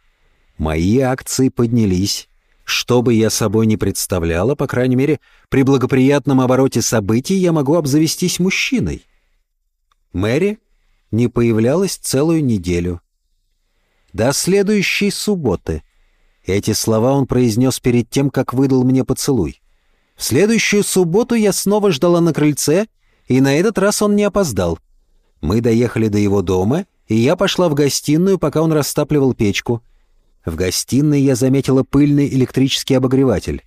Мои акции поднялись. Что бы я собой не представляла, по крайней мере, при благоприятном обороте событий я могу обзавестись мужчиной. Мэри не появлялась целую неделю. До следующей субботы. Эти слова он произнес перед тем, как выдал мне поцелуй. В следующую субботу я снова ждала на крыльце, и на этот раз он не опоздал. Мы доехали до его дома, и я пошла в гостиную, пока он растапливал печку. В гостиной я заметила пыльный электрический обогреватель.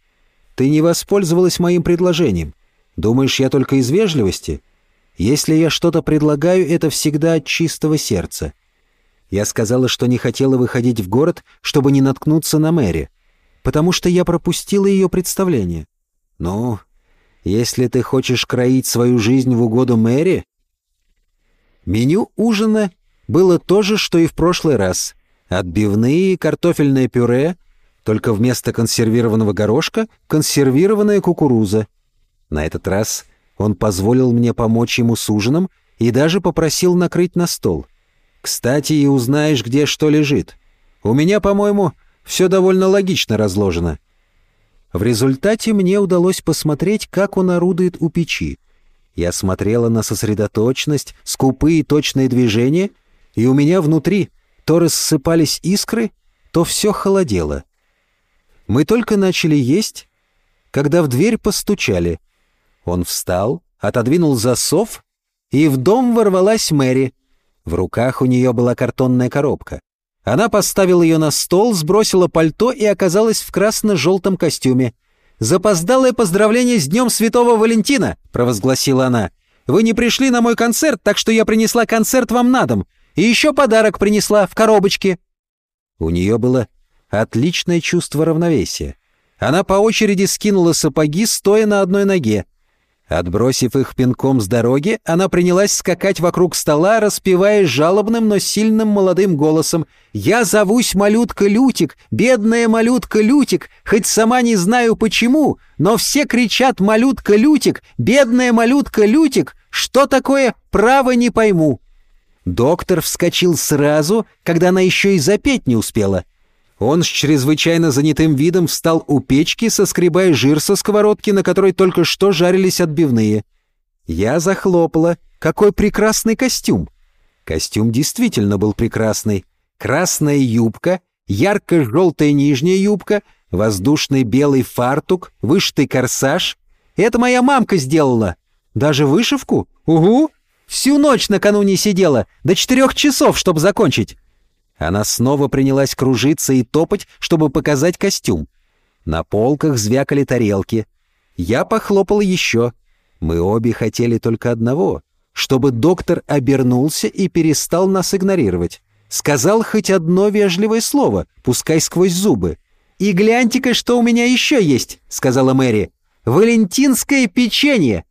«Ты не воспользовалась моим предложением. Думаешь, я только из вежливости? Если я что-то предлагаю, это всегда от чистого сердца». Я сказала, что не хотела выходить в город, чтобы не наткнуться на Мэри, потому что я пропустила ее представление. «Ну, если ты хочешь кроить свою жизнь в угоду Мэри...» Меню ужина было то же, что и в прошлый раз. Отбивные, картофельное пюре, только вместо консервированного горошка — консервированная кукуруза. На этот раз он позволил мне помочь ему с ужином и даже попросил накрыть на стол. «Кстати, и узнаешь, где что лежит. У меня, по-моему, все довольно логично разложено». В результате мне удалось посмотреть, как он орудует у печи. Я смотрела на сосредоточенность, скупые точные движения, и у меня внутри то рассыпались искры, то все холодело. Мы только начали есть, когда в дверь постучали. Он встал, отодвинул засов, и в дом ворвалась Мэри. В руках у нее была картонная коробка. Она поставила ее на стол, сбросила пальто и оказалась в красно-желтом костюме. «Запоздалое поздравление с Днем Святого Валентина!» — провозгласила она. «Вы не пришли на мой концерт, так что я принесла концерт вам на дом. И еще подарок принесла в коробочке». У нее было отличное чувство равновесия. Она по очереди скинула сапоги, стоя на одной ноге. Отбросив их пинком с дороги, она принялась скакать вокруг стола, распевая жалобным, но сильным молодым голосом «Я зовусь малютка Лютик, бедная малютка Лютик, хоть сама не знаю почему, но все кричат малютка Лютик, бедная малютка Лютик, что такое, право не пойму». Доктор вскочил сразу, когда она еще и запеть не успела. Он с чрезвычайно занятым видом встал у печки, соскребая жир со сковородки, на которой только что жарились отбивные. Я захлопала. Какой прекрасный костюм! Костюм действительно был прекрасный. Красная юбка, ярко-желтая нижняя юбка, воздушный белый фартук, вышитый корсаж. Это моя мамка сделала. Даже вышивку? Угу! Всю ночь накануне сидела, до четырех часов, чтобы закончить. Она снова принялась кружиться и топать, чтобы показать костюм. На полках звякали тарелки. Я похлопал еще. Мы обе хотели только одного — чтобы доктор обернулся и перестал нас игнорировать. Сказал хоть одно вежливое слово, пускай сквозь зубы. «И гляньте-ка, что у меня еще есть», — сказала Мэри. «Валентинское печенье».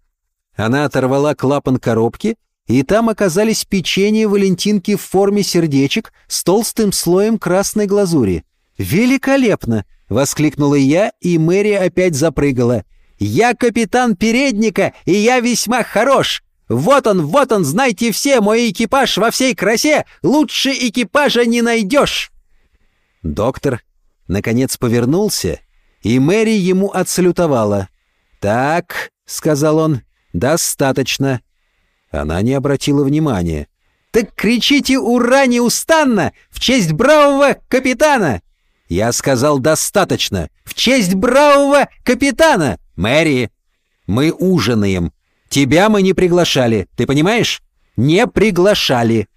Она оторвала клапан коробки и там оказались печенье валентинки в форме сердечек с толстым слоем красной глазури. «Великолепно!» — воскликнула я, и Мэри опять запрыгала. «Я капитан передника, и я весьма хорош! Вот он, вот он, знайте все, мой экипаж во всей красе! Лучше экипажа не найдешь!» Доктор, наконец, повернулся, и Мэри ему отсалютовала. «Так», — сказал он, — «Достаточно». Она не обратила внимания. «Так кричите «Ура!» неустанно! В честь бравого капитана!» Я сказал «Достаточно! В честь бравого капитана!» «Мэри, мы ужинаем. Тебя мы не приглашали, ты понимаешь? Не приглашали!»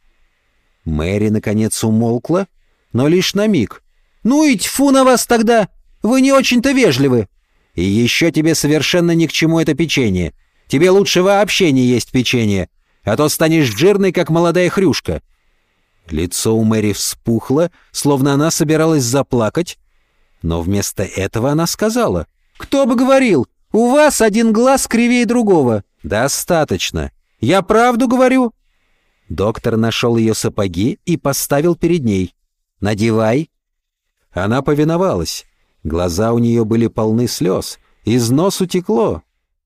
Мэри, наконец, умолкла, но лишь на миг. «Ну и тьфу на вас тогда! Вы не очень-то вежливы!» «И еще тебе совершенно ни к чему это печенье. Тебе лучше вообще не есть печенье, а то станешь жирной, как молодая хрюшка». Лицо у Мэри вспухло, словно она собиралась заплакать, но вместо этого она сказала. «Кто бы говорил, у вас один глаз кривее другого». «Достаточно. Я правду говорю». Доктор нашел ее сапоги и поставил перед ней. «Надевай». Она повиновалась. Глаза у нее были полны слез. Из носу текло.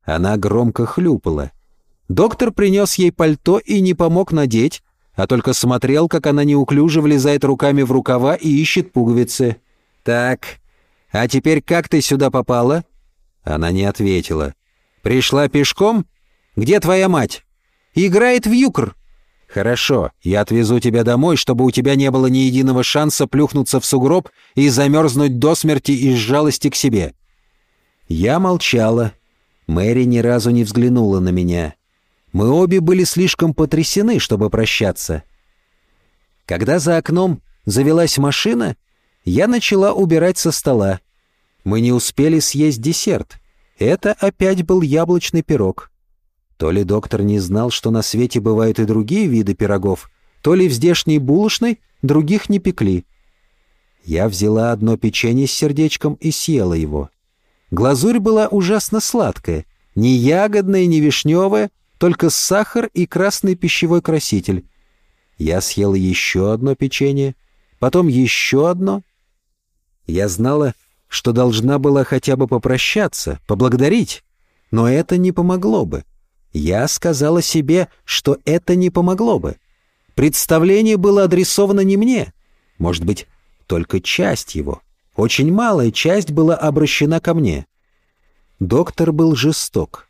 Она громко хлюпала. Доктор принес ей пальто и не помог надеть, а только смотрел, как она неуклюже влезает руками в рукава и ищет пуговицы. «Так, а теперь как ты сюда попала?» Она не ответила. «Пришла пешком? Где твоя мать?» «Играет в юкр». «Хорошо, я отвезу тебя домой, чтобы у тебя не было ни единого шанса плюхнуться в сугроб и замерзнуть до смерти из жалости к себе». Я молчала, Мэри ни разу не взглянула на меня. Мы обе были слишком потрясены, чтобы прощаться. Когда за окном завелась машина, я начала убирать со стола. Мы не успели съесть десерт. Это опять был яблочный пирог. То ли доктор не знал, что на свете бывают и другие виды пирогов, то ли в здешней булочной других не пекли. Я взяла одно печенье с сердечком и съела его. Глазурь была ужасно сладкая, не ягодная, не вишневая, только сахар и красный пищевой краситель. Я съел еще одно печенье, потом еще одно. Я знала, что должна была хотя бы попрощаться, поблагодарить, но это не помогло бы. Я сказала себе, что это не помогло бы. Представление было адресовано не мне, может быть, только часть его — очень малая часть была обращена ко мне. Доктор был жесток.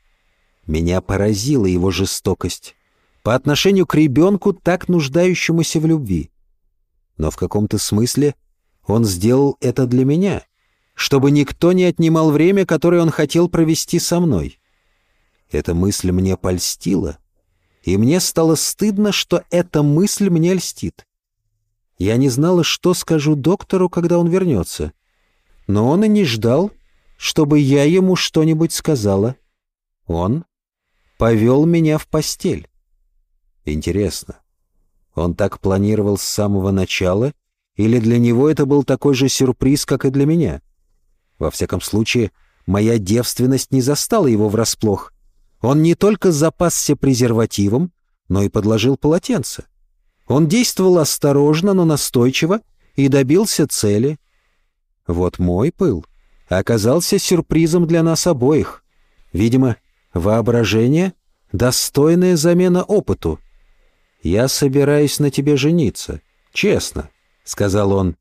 Меня поразила его жестокость по отношению к ребенку, так нуждающемуся в любви. Но в каком-то смысле он сделал это для меня, чтобы никто не отнимал время, которое он хотел провести со мной. Эта мысль мне польстила, и мне стало стыдно, что эта мысль мне льстит. Я не знала, что скажу доктору, когда он вернется но он и не ждал, чтобы я ему что-нибудь сказала. Он повел меня в постель. Интересно, он так планировал с самого начала, или для него это был такой же сюрприз, как и для меня? Во всяком случае, моя девственность не застала его врасплох. Он не только запасся презервативом, но и подложил полотенце. Он действовал осторожно, но настойчиво и добился цели — вот мой пыл оказался сюрпризом для нас обоих. Видимо, воображение — достойная замена опыту. «Я собираюсь на тебе жениться, честно», — сказал он.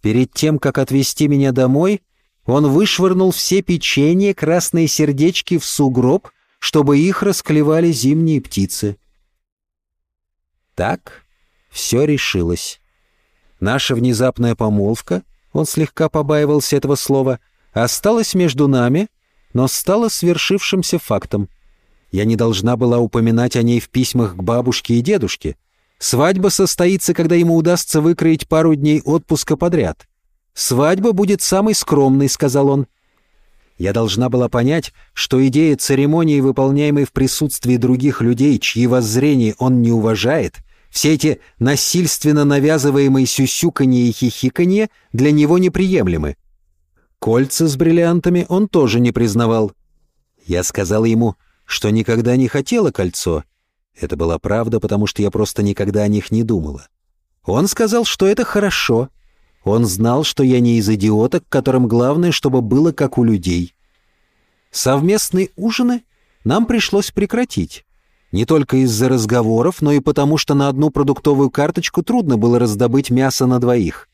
Перед тем, как отвезти меня домой, он вышвырнул все печенье, красные сердечки в сугроб, чтобы их расклевали зимние птицы. Так все решилось. Наша внезапная помолвка он слегка побаивался этого слова, осталось между нами, но стало свершившимся фактом. Я не должна была упоминать о ней в письмах к бабушке и дедушке. Свадьба состоится, когда ему удастся выкроить пару дней отпуска подряд. «Свадьба будет самой скромной», — сказал он. Я должна была понять, что идея церемонии, выполняемой в присутствии других людей, чьи воззрения он не уважает — все эти насильственно навязываемые сюсюканье и хихиканье для него неприемлемы. Кольца с бриллиантами он тоже не признавал. Я сказала ему, что никогда не хотела кольцо. Это была правда, потому что я просто никогда о них не думала. Он сказал, что это хорошо. Он знал, что я не из идиоток, которым главное, чтобы было как у людей. Совместные ужины нам пришлось прекратить. Не только из-за разговоров, но и потому, что на одну продуктовую карточку трудно было раздобыть мясо на двоих.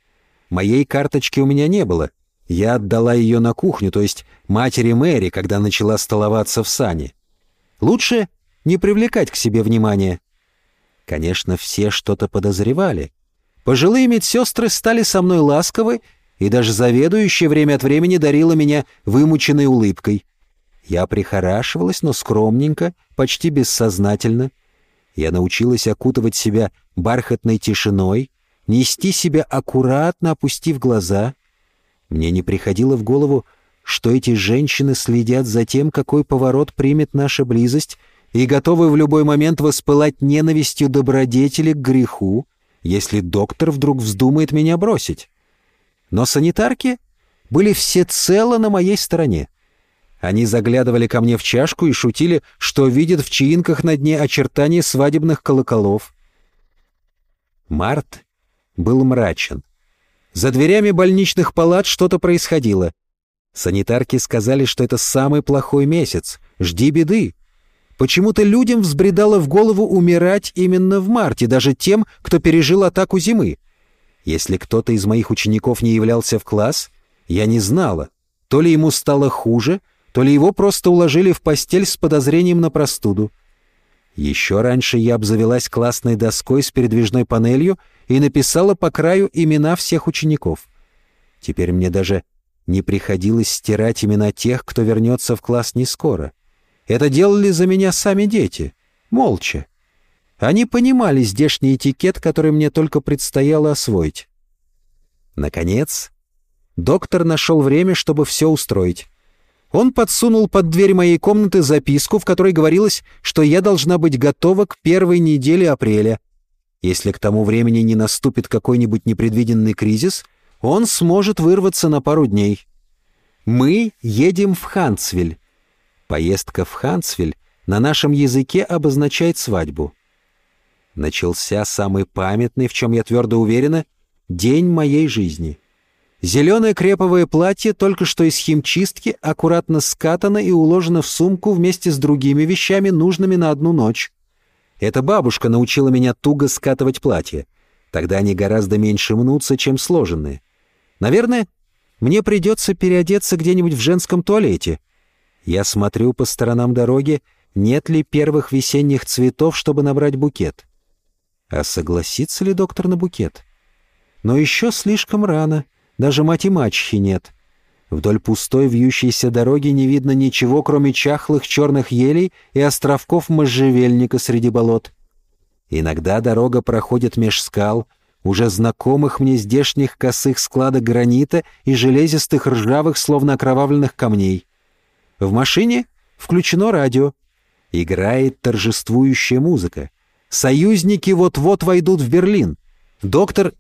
Моей карточки у меня не было. Я отдала ее на кухню, то есть матери Мэри, когда начала столоваться в сане. Лучше не привлекать к себе внимания. Конечно, все что-то подозревали. Пожилые медсестры стали со мной ласковы, и даже заведующая время от времени дарила меня вымученной улыбкой. Я прихорашивалась, но скромненько, почти бессознательно. Я научилась окутывать себя бархатной тишиной, нести себя аккуратно, опустив глаза. Мне не приходило в голову, что эти женщины следят за тем, какой поворот примет наша близость, и готовы в любой момент воспылать ненавистью добродетели к греху, если доктор вдруг вздумает меня бросить. Но санитарки были всецело на моей стороне. Они заглядывали ко мне в чашку и шутили, что видят в чаинках на дне очертания свадебных колоколов. Март был мрачен. За дверями больничных палат что-то происходило. Санитарки сказали, что это самый плохой месяц. Жди беды. Почему-то людям взбредало в голову умирать именно в марте, даже тем, кто пережил атаку зимы. Если кто-то из моих учеников не являлся в класс, я не знала, то ли ему стало хуже, то ли его просто уложили в постель с подозрением на простуду. Еще раньше я обзавелась классной доской с передвижной панелью и написала по краю имена всех учеников. Теперь мне даже не приходилось стирать имена тех, кто вернется в класс не скоро. Это делали за меня сами дети, молча. Они понимали здешний этикет, который мне только предстояло освоить. Наконец, доктор нашел время, чтобы все устроить. Он подсунул под дверь моей комнаты записку, в которой говорилось, что я должна быть готова к первой неделе апреля. Если к тому времени не наступит какой-нибудь непредвиденный кризис, он сможет вырваться на пару дней. Мы едем в Хансвиль. Поездка в Хансвиль на нашем языке обозначает свадьбу. Начался самый памятный, в чем я твердо уверена, день моей жизни. Зеленое креповое платье только что из химчистки аккуратно скатано и уложено в сумку вместе с другими вещами, нужными на одну ночь. Эта бабушка научила меня туго скатывать платья. Тогда они гораздо меньше мнутся, чем сложенные. Наверное, мне придется переодеться где-нибудь в женском туалете — я смотрю по сторонам дороги, нет ли первых весенних цветов, чтобы набрать букет. А согласится ли доктор на букет? Но еще слишком рано, даже мать и мачехи нет. Вдоль пустой вьющейся дороги не видно ничего, кроме чахлых черных елей и островков можжевельника среди болот. Иногда дорога проходит меж скал, уже знакомых мне здешних косых складок гранита и железистых ржавых, словно окровавленных камней. В машине включено радио. Играет торжествующая музыка. Союзники вот-вот войдут в Берлин. Доктор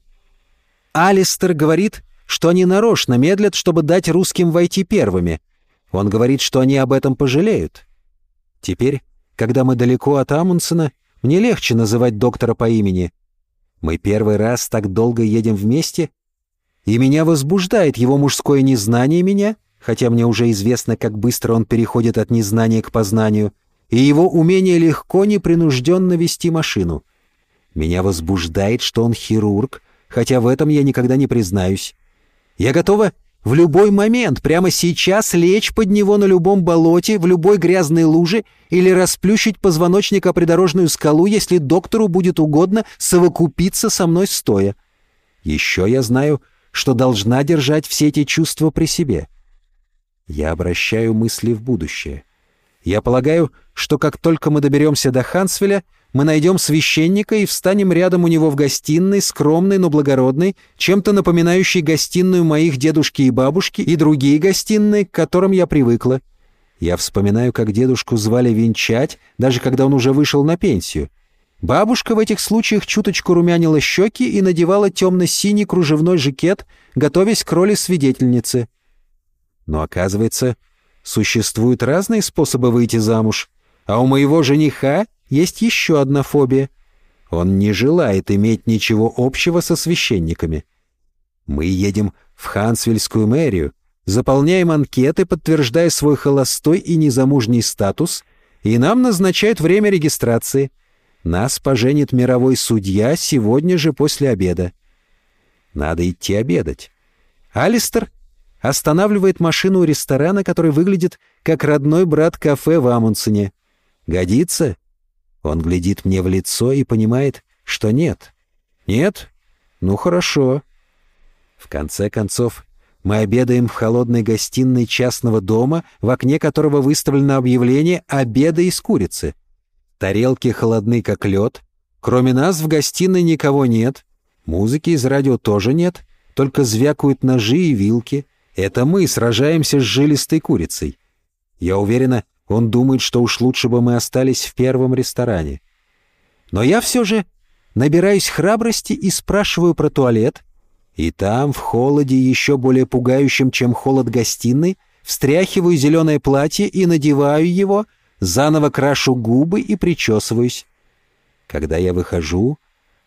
Алистер говорит, что они нарочно медлят, чтобы дать русским войти первыми. Он говорит, что они об этом пожалеют. Теперь, когда мы далеко от Амундсена, мне легче называть доктора по имени. Мы первый раз так долго едем вместе, и меня возбуждает его мужское незнание меня хотя мне уже известно, как быстро он переходит от незнания к познанию, и его умение легко, непринужденно вести машину. Меня возбуждает, что он хирург, хотя в этом я никогда не признаюсь. Я готова в любой момент, прямо сейчас, лечь под него на любом болоте, в любой грязной луже или расплющить позвоночник о придорожную скалу, если доктору будет угодно совокупиться со мной стоя. Еще я знаю, что должна держать все эти чувства при себе. Я обращаю мысли в будущее. Я полагаю, что как только мы доберемся до Хансвеля, мы найдем священника и встанем рядом у него в гостиной, скромной, но благородной, чем-то напоминающей гостиную моих дедушки и бабушки и другие гостиные, к которым я привыкла. Я вспоминаю, как дедушку звали венчать, даже когда он уже вышел на пенсию. Бабушка в этих случаях чуточку румянила щеки и надевала темно-синий кружевной жакет, готовясь к роли свидетельницы. Но оказывается, существуют разные способы выйти замуж, а у моего жениха есть еще одна фобия. Он не желает иметь ничего общего со священниками. Мы едем в Хансвильскую мэрию, заполняем анкеты, подтверждая свой холостой и незамужний статус, и нам назначают время регистрации. Нас поженит мировой судья сегодня же после обеда. Надо идти обедать. Алистер останавливает машину у ресторана, который выглядит как родной брат кафе в Амундсене. Годится? Он глядит мне в лицо и понимает, что нет. Нет? Ну хорошо. В конце концов, мы обедаем в холодной гостиной частного дома, в окне которого выставлено объявление «Обеда из курицы». Тарелки холодны, как лед. Кроме нас в гостиной никого нет. Музыки из радио тоже нет, только звякают ножи и вилки. Это мы сражаемся с жилистой курицей. Я уверена, он думает, что уж лучше бы мы остались в первом ресторане. Но я все же набираюсь храбрости и спрашиваю про туалет, и там, в холоде, еще более пугающем, чем холод гостиной, встряхиваю зеленое платье и надеваю его, заново крашу губы и причесываюсь. Когда я выхожу,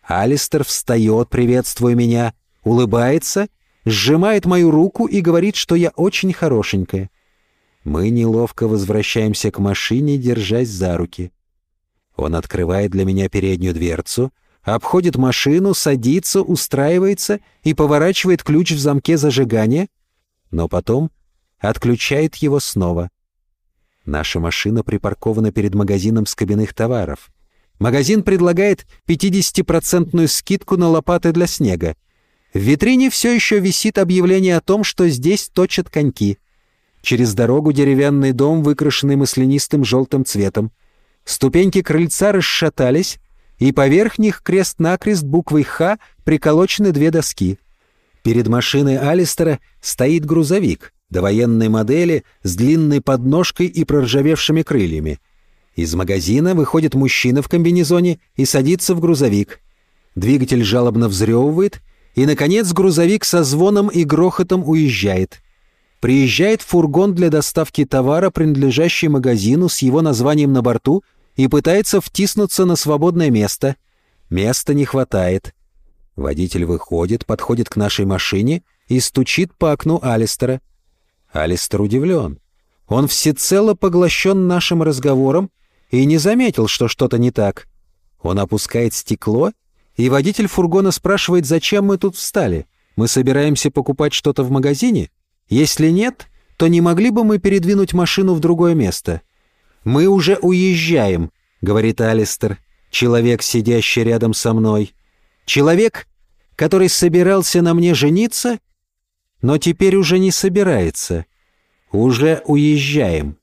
Алистер встает, приветствуя меня, улыбается, сжимает мою руку и говорит, что я очень хорошенькая. Мы неловко возвращаемся к машине, держась за руки. Он открывает для меня переднюю дверцу, обходит машину, садится, устраивается и поворачивает ключ в замке зажигания, но потом отключает его снова. Наша машина припаркована перед магазином скобяных товаров. Магазин предлагает 50% скидку на лопаты для снега. В витрине все еще висит объявление о том, что здесь точат коньки. Через дорогу деревянный дом, выкрашенный маслянистым желтым цветом. Ступеньки крыльца расшатались, и поверх них крест-накрест буквой «Х» приколочены две доски. Перед машиной Алистера стоит грузовик, довоенной модели, с длинной подножкой и проржавевшими крыльями — из магазина выходит мужчина в комбинезоне и садится в грузовик. Двигатель жалобно взрёвывает, и, наконец, грузовик со звоном и грохотом уезжает. Приезжает фургон для доставки товара, принадлежащий магазину с его названием на борту, и пытается втиснуться на свободное место. Места не хватает. Водитель выходит, подходит к нашей машине и стучит по окну Алистера. Алистер удивлен. Он всецело поглощен нашим разговором и не заметил, что что-то не так. Он опускает стекло, и водитель фургона спрашивает, зачем мы тут встали. Мы собираемся покупать что-то в магазине? Если нет, то не могли бы мы передвинуть машину в другое место? «Мы уже уезжаем», — говорит Алистер, человек, сидящий рядом со мной. Человек, который собирался на мне жениться, но теперь уже не собирается. Уже уезжаем.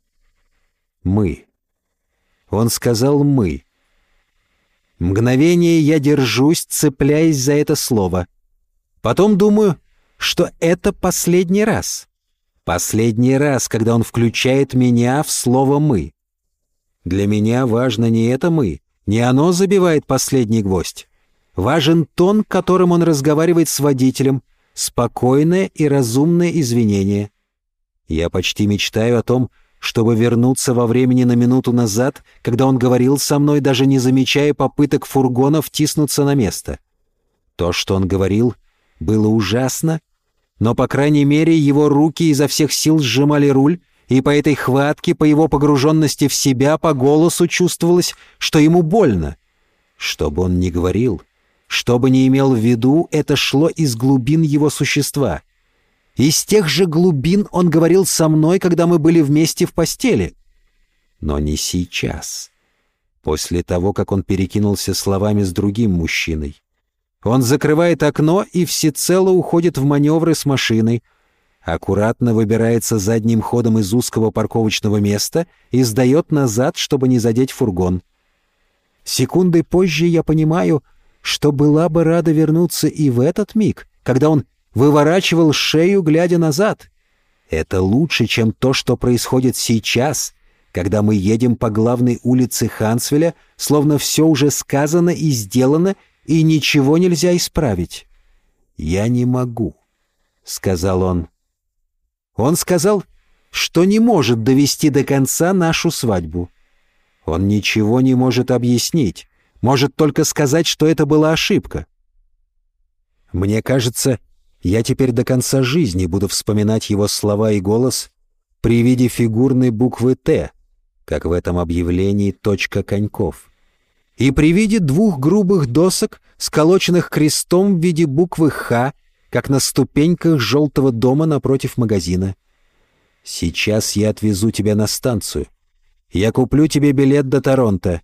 Мы. Он сказал «мы». Мгновение я держусь, цепляясь за это слово. Потом думаю, что это последний раз. Последний раз, когда он включает меня в слово «мы». Для меня важно не это «мы», не оно забивает последний гвоздь. Важен тон, которым он разговаривает с водителем, спокойное и разумное извинение. Я почти мечтаю о том, чтобы вернуться во времени на минуту назад, когда он говорил со мной, даже не замечая попыток фургона втиснуться на место. То, что он говорил, было ужасно, но, по крайней мере, его руки изо всех сил сжимали руль, и по этой хватке, по его погруженности в себя, по голосу чувствовалось, что ему больно. Что бы он ни говорил, что бы ни имел в виду, это шло из глубин его существа — из тех же глубин он говорил со мной, когда мы были вместе в постели. Но не сейчас. После того, как он перекинулся словами с другим мужчиной. Он закрывает окно и всецело уходит в маневры с машиной, аккуратно выбирается задним ходом из узкого парковочного места и сдает назад, чтобы не задеть фургон. Секунды позже я понимаю, что была бы рада вернуться и в этот миг, когда он выворачивал шею, глядя назад. Это лучше, чем то, что происходит сейчас, когда мы едем по главной улице Хансвеля, словно все уже сказано и сделано, и ничего нельзя исправить. «Я не могу», — сказал он. Он сказал, что не может довести до конца нашу свадьбу. Он ничего не может объяснить, может только сказать, что это была ошибка. Мне кажется, я теперь до конца жизни буду вспоминать его слова и голос при виде фигурной буквы «Т», как в этом объявлении «Точка коньков». И при виде двух грубых досок, сколоченных крестом в виде буквы «Х», как на ступеньках желтого дома напротив магазина. Сейчас я отвезу тебя на станцию. Я куплю тебе билет до Торонто.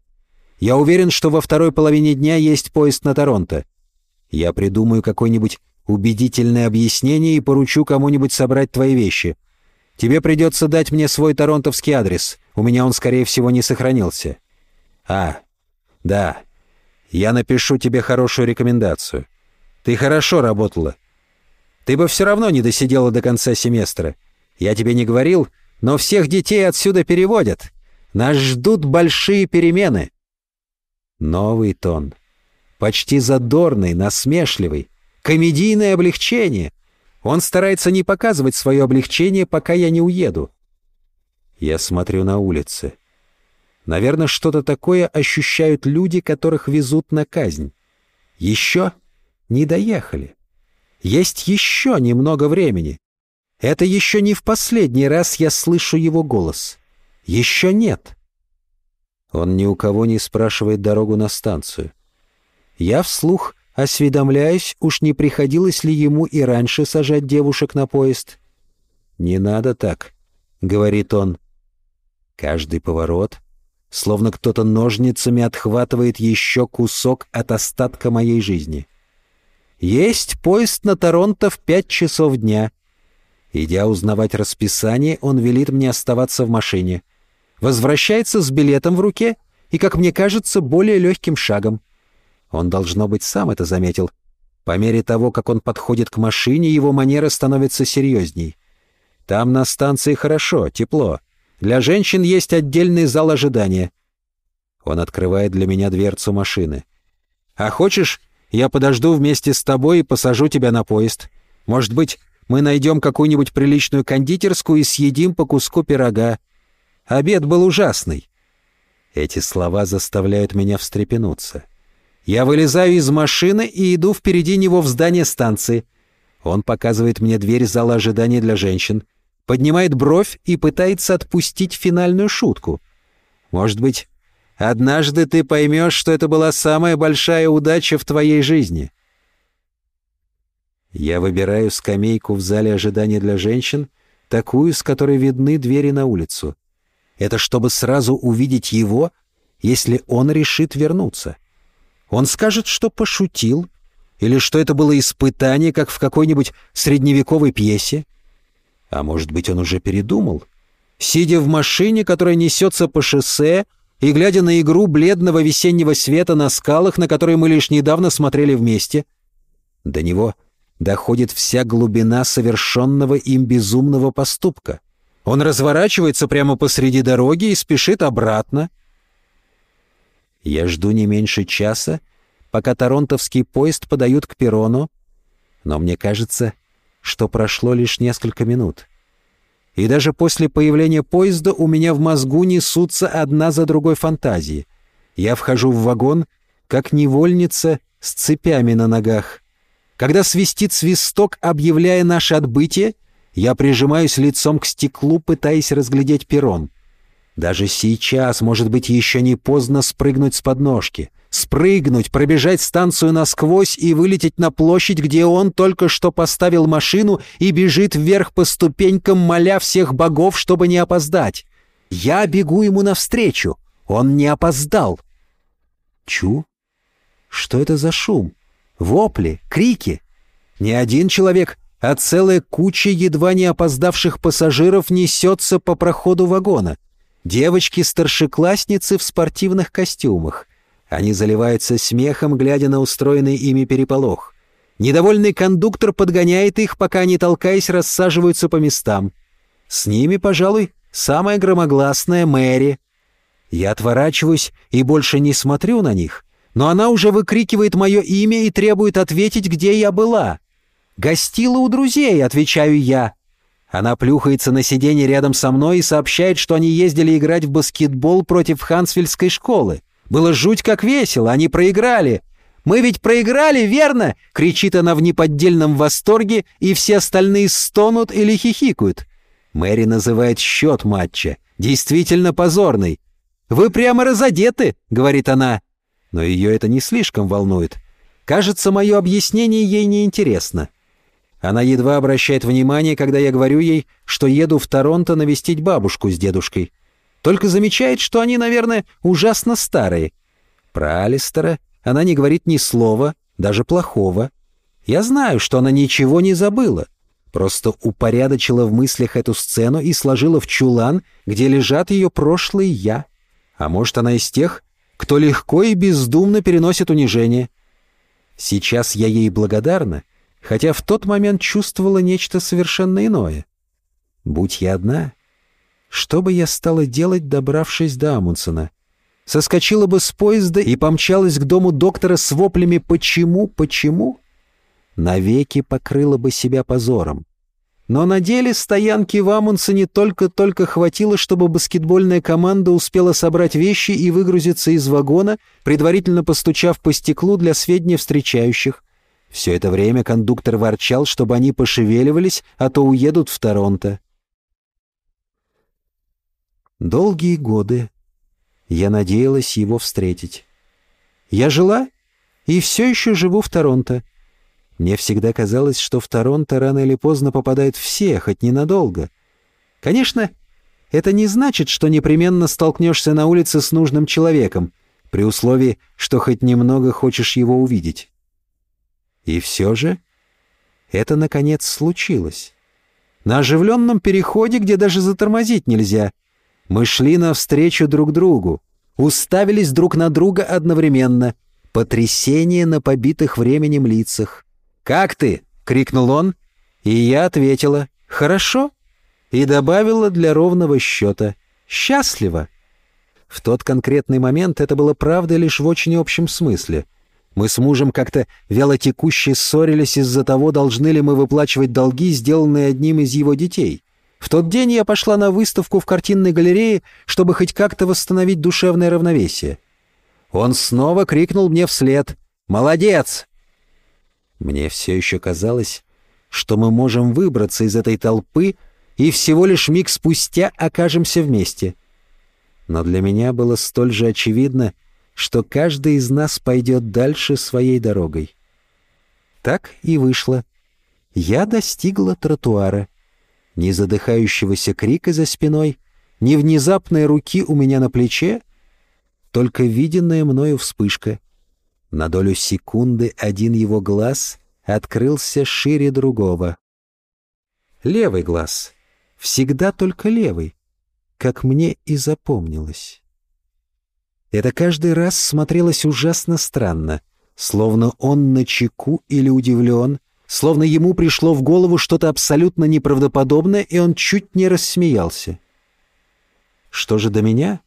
Я уверен, что во второй половине дня есть поезд на Торонто. Я придумаю какое-нибудь убедительное объяснение и поручу кому-нибудь собрать твои вещи. Тебе придется дать мне свой торонтовский адрес. У меня он, скорее всего, не сохранился. А, да. Я напишу тебе хорошую рекомендацию. Ты хорошо работала. Ты бы все равно не досидела до конца семестра. Я тебе не говорил, но всех детей отсюда переводят. Нас ждут большие перемены. Новый тон. Почти задорный, насмешливый. Комедийное облегчение. Он старается не показывать свое облегчение, пока я не уеду. Я смотрю на улицы. Наверное, что-то такое ощущают люди, которых везут на казнь. Еще не доехали. Есть еще немного времени. Это еще не в последний раз я слышу его голос. Еще нет. Он ни у кого не спрашивает дорогу на станцию. Я вслух осведомляюсь, уж не приходилось ли ему и раньше сажать девушек на поезд. «Не надо так», — говорит он. Каждый поворот, словно кто-то ножницами отхватывает еще кусок от остатка моей жизни. Есть поезд на Торонто в пять часов дня. Идя узнавать расписание, он велит мне оставаться в машине. Возвращается с билетом в руке и, как мне кажется, более легким шагом. Он, должно быть, сам это заметил. По мере того, как он подходит к машине, его манера становится серьезней. Там на станции хорошо, тепло. Для женщин есть отдельный зал ожидания. Он открывает для меня дверцу машины. «А хочешь, я подожду вместе с тобой и посажу тебя на поезд? Может быть, мы найдем какую-нибудь приличную кондитерскую и съедим по куску пирога. Обед был ужасный». Эти слова заставляют меня встрепенуться. Я вылезаю из машины и иду впереди него в здание станции. Он показывает мне дверь зала ожидания для женщин поднимает бровь и пытается отпустить финальную шутку. Может быть, однажды ты поймешь, что это была самая большая удача в твоей жизни. Я выбираю скамейку в зале ожидания для женщин, такую, с которой видны двери на улицу. Это чтобы сразу увидеть его, если он решит вернуться. Он скажет, что пошутил, или что это было испытание, как в какой-нибудь средневековой пьесе, а может быть, он уже передумал? Сидя в машине, которая несется по шоссе, и глядя на игру бледного весеннего света на скалах, на которые мы лишь недавно смотрели вместе, до него доходит вся глубина совершенного им безумного поступка. Он разворачивается прямо посреди дороги и спешит обратно. Я жду не меньше часа, пока торонтовский поезд подают к перрону, но мне кажется, что прошло лишь несколько минут. И даже после появления поезда у меня в мозгу несутся одна за другой фантазии. Я вхожу в вагон, как невольница с цепями на ногах. Когда свистит свисток, объявляя наше отбытие, я прижимаюсь лицом к стеклу, пытаясь разглядеть перрон. Даже сейчас, может быть, еще не поздно спрыгнуть с подножки — спрыгнуть, пробежать станцию насквозь и вылететь на площадь, где он только что поставил машину и бежит вверх по ступенькам, моля всех богов, чтобы не опоздать. Я бегу ему навстречу. Он не опоздал. Чу? Что это за шум? Вопли, крики. Не один человек, а целая куча едва не опоздавших пассажиров несется по проходу вагона. Девочки-старшеклассницы в спортивных костюмах. Они заливаются смехом, глядя на устроенный ими переполох. Недовольный кондуктор подгоняет их, пока они, толкаясь, рассаживаются по местам. С ними, пожалуй, самая громогласная Мэри. Я отворачиваюсь и больше не смотрю на них, но она уже выкрикивает мое имя и требует ответить, где я была. «Гостила у друзей», — отвечаю я. Она плюхается на сиденье рядом со мной и сообщает, что они ездили играть в баскетбол против Хансвельской школы. Было жуть как весело, они проиграли. Мы ведь проиграли, верно?» — кричит она в неподдельном восторге, и все остальные стонут или хихикают. Мэри называет счет матча. Действительно позорный. «Вы прямо разодеты», — говорит она. Но ее это не слишком волнует. Кажется, мое объяснение ей не интересно. Она едва обращает внимание, когда я говорю ей, что еду в Торонто навестить бабушку с дедушкой. Только замечает, что они, наверное, ужасно старые. Про Алистера она не говорит ни слова, даже плохого. Я знаю, что она ничего не забыла. Просто упорядочила в мыслях эту сцену и сложила в чулан, где лежат ее прошлые «я». А может, она из тех, кто легко и бездумно переносит унижение. Сейчас я ей благодарна, хотя в тот момент чувствовала нечто совершенно иное. Будь я одна, что бы я стала делать, добравшись до Амундсена? Соскочила бы с поезда и помчалась к дому доктора с воплями «Почему? Почему?» Навеки покрыла бы себя позором. Но на деле стоянки в Амундсене только-только хватило, чтобы баскетбольная команда успела собрать вещи и выгрузиться из вагона, предварительно постучав по стеклу для сведения встречающих. Все это время кондуктор ворчал, чтобы они пошевеливались, а то уедут в Торонто. Долгие годы я надеялась его встретить. Я жила и все еще живу в Торонто. Мне всегда казалось, что в Торонто рано или поздно попадают все, хоть ненадолго. Конечно, это не значит, что непременно столкнешься на улице с нужным человеком, при условии, что хоть немного хочешь его увидеть. И все же это, наконец, случилось. На оживленном переходе, где даже затормозить нельзя, мы шли навстречу друг другу, уставились друг на друга одновременно. Потрясение на побитых временем лицах. «Как ты?» — крикнул он, и я ответила «Хорошо» и добавила для ровного счета «Счастливо». В тот конкретный момент это было правда лишь в очень общем смысле. Мы с мужем как-то вялотекуще ссорились из-за того, должны ли мы выплачивать долги, сделанные одним из его детей. В тот день я пошла на выставку в картинной галерее, чтобы хоть как-то восстановить душевное равновесие. Он снова крикнул мне вслед «Молодец!». Мне все еще казалось, что мы можем выбраться из этой толпы и всего лишь миг спустя окажемся вместе. Но для меня было столь же очевидно, что каждый из нас пойдет дальше своей дорогой. Так и вышло. Я достигла тротуара ни задыхающегося крика за спиной, ни внезапной руки у меня на плече, только виденная мною вспышка. На долю секунды один его глаз открылся шире другого. Левый глаз. Всегда только левый, как мне и запомнилось. Это каждый раз смотрелось ужасно странно, словно он на чеку или удивлен, словно ему пришло в голову что-то абсолютно неправдоподобное, и он чуть не рассмеялся. Что же до меня?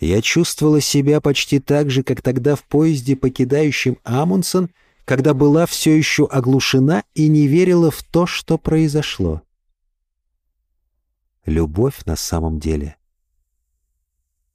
Я чувствовала себя почти так же, как тогда в поезде, покидающем Амундсен, когда была все еще оглушена и не верила в то, что произошло. Любовь на самом деле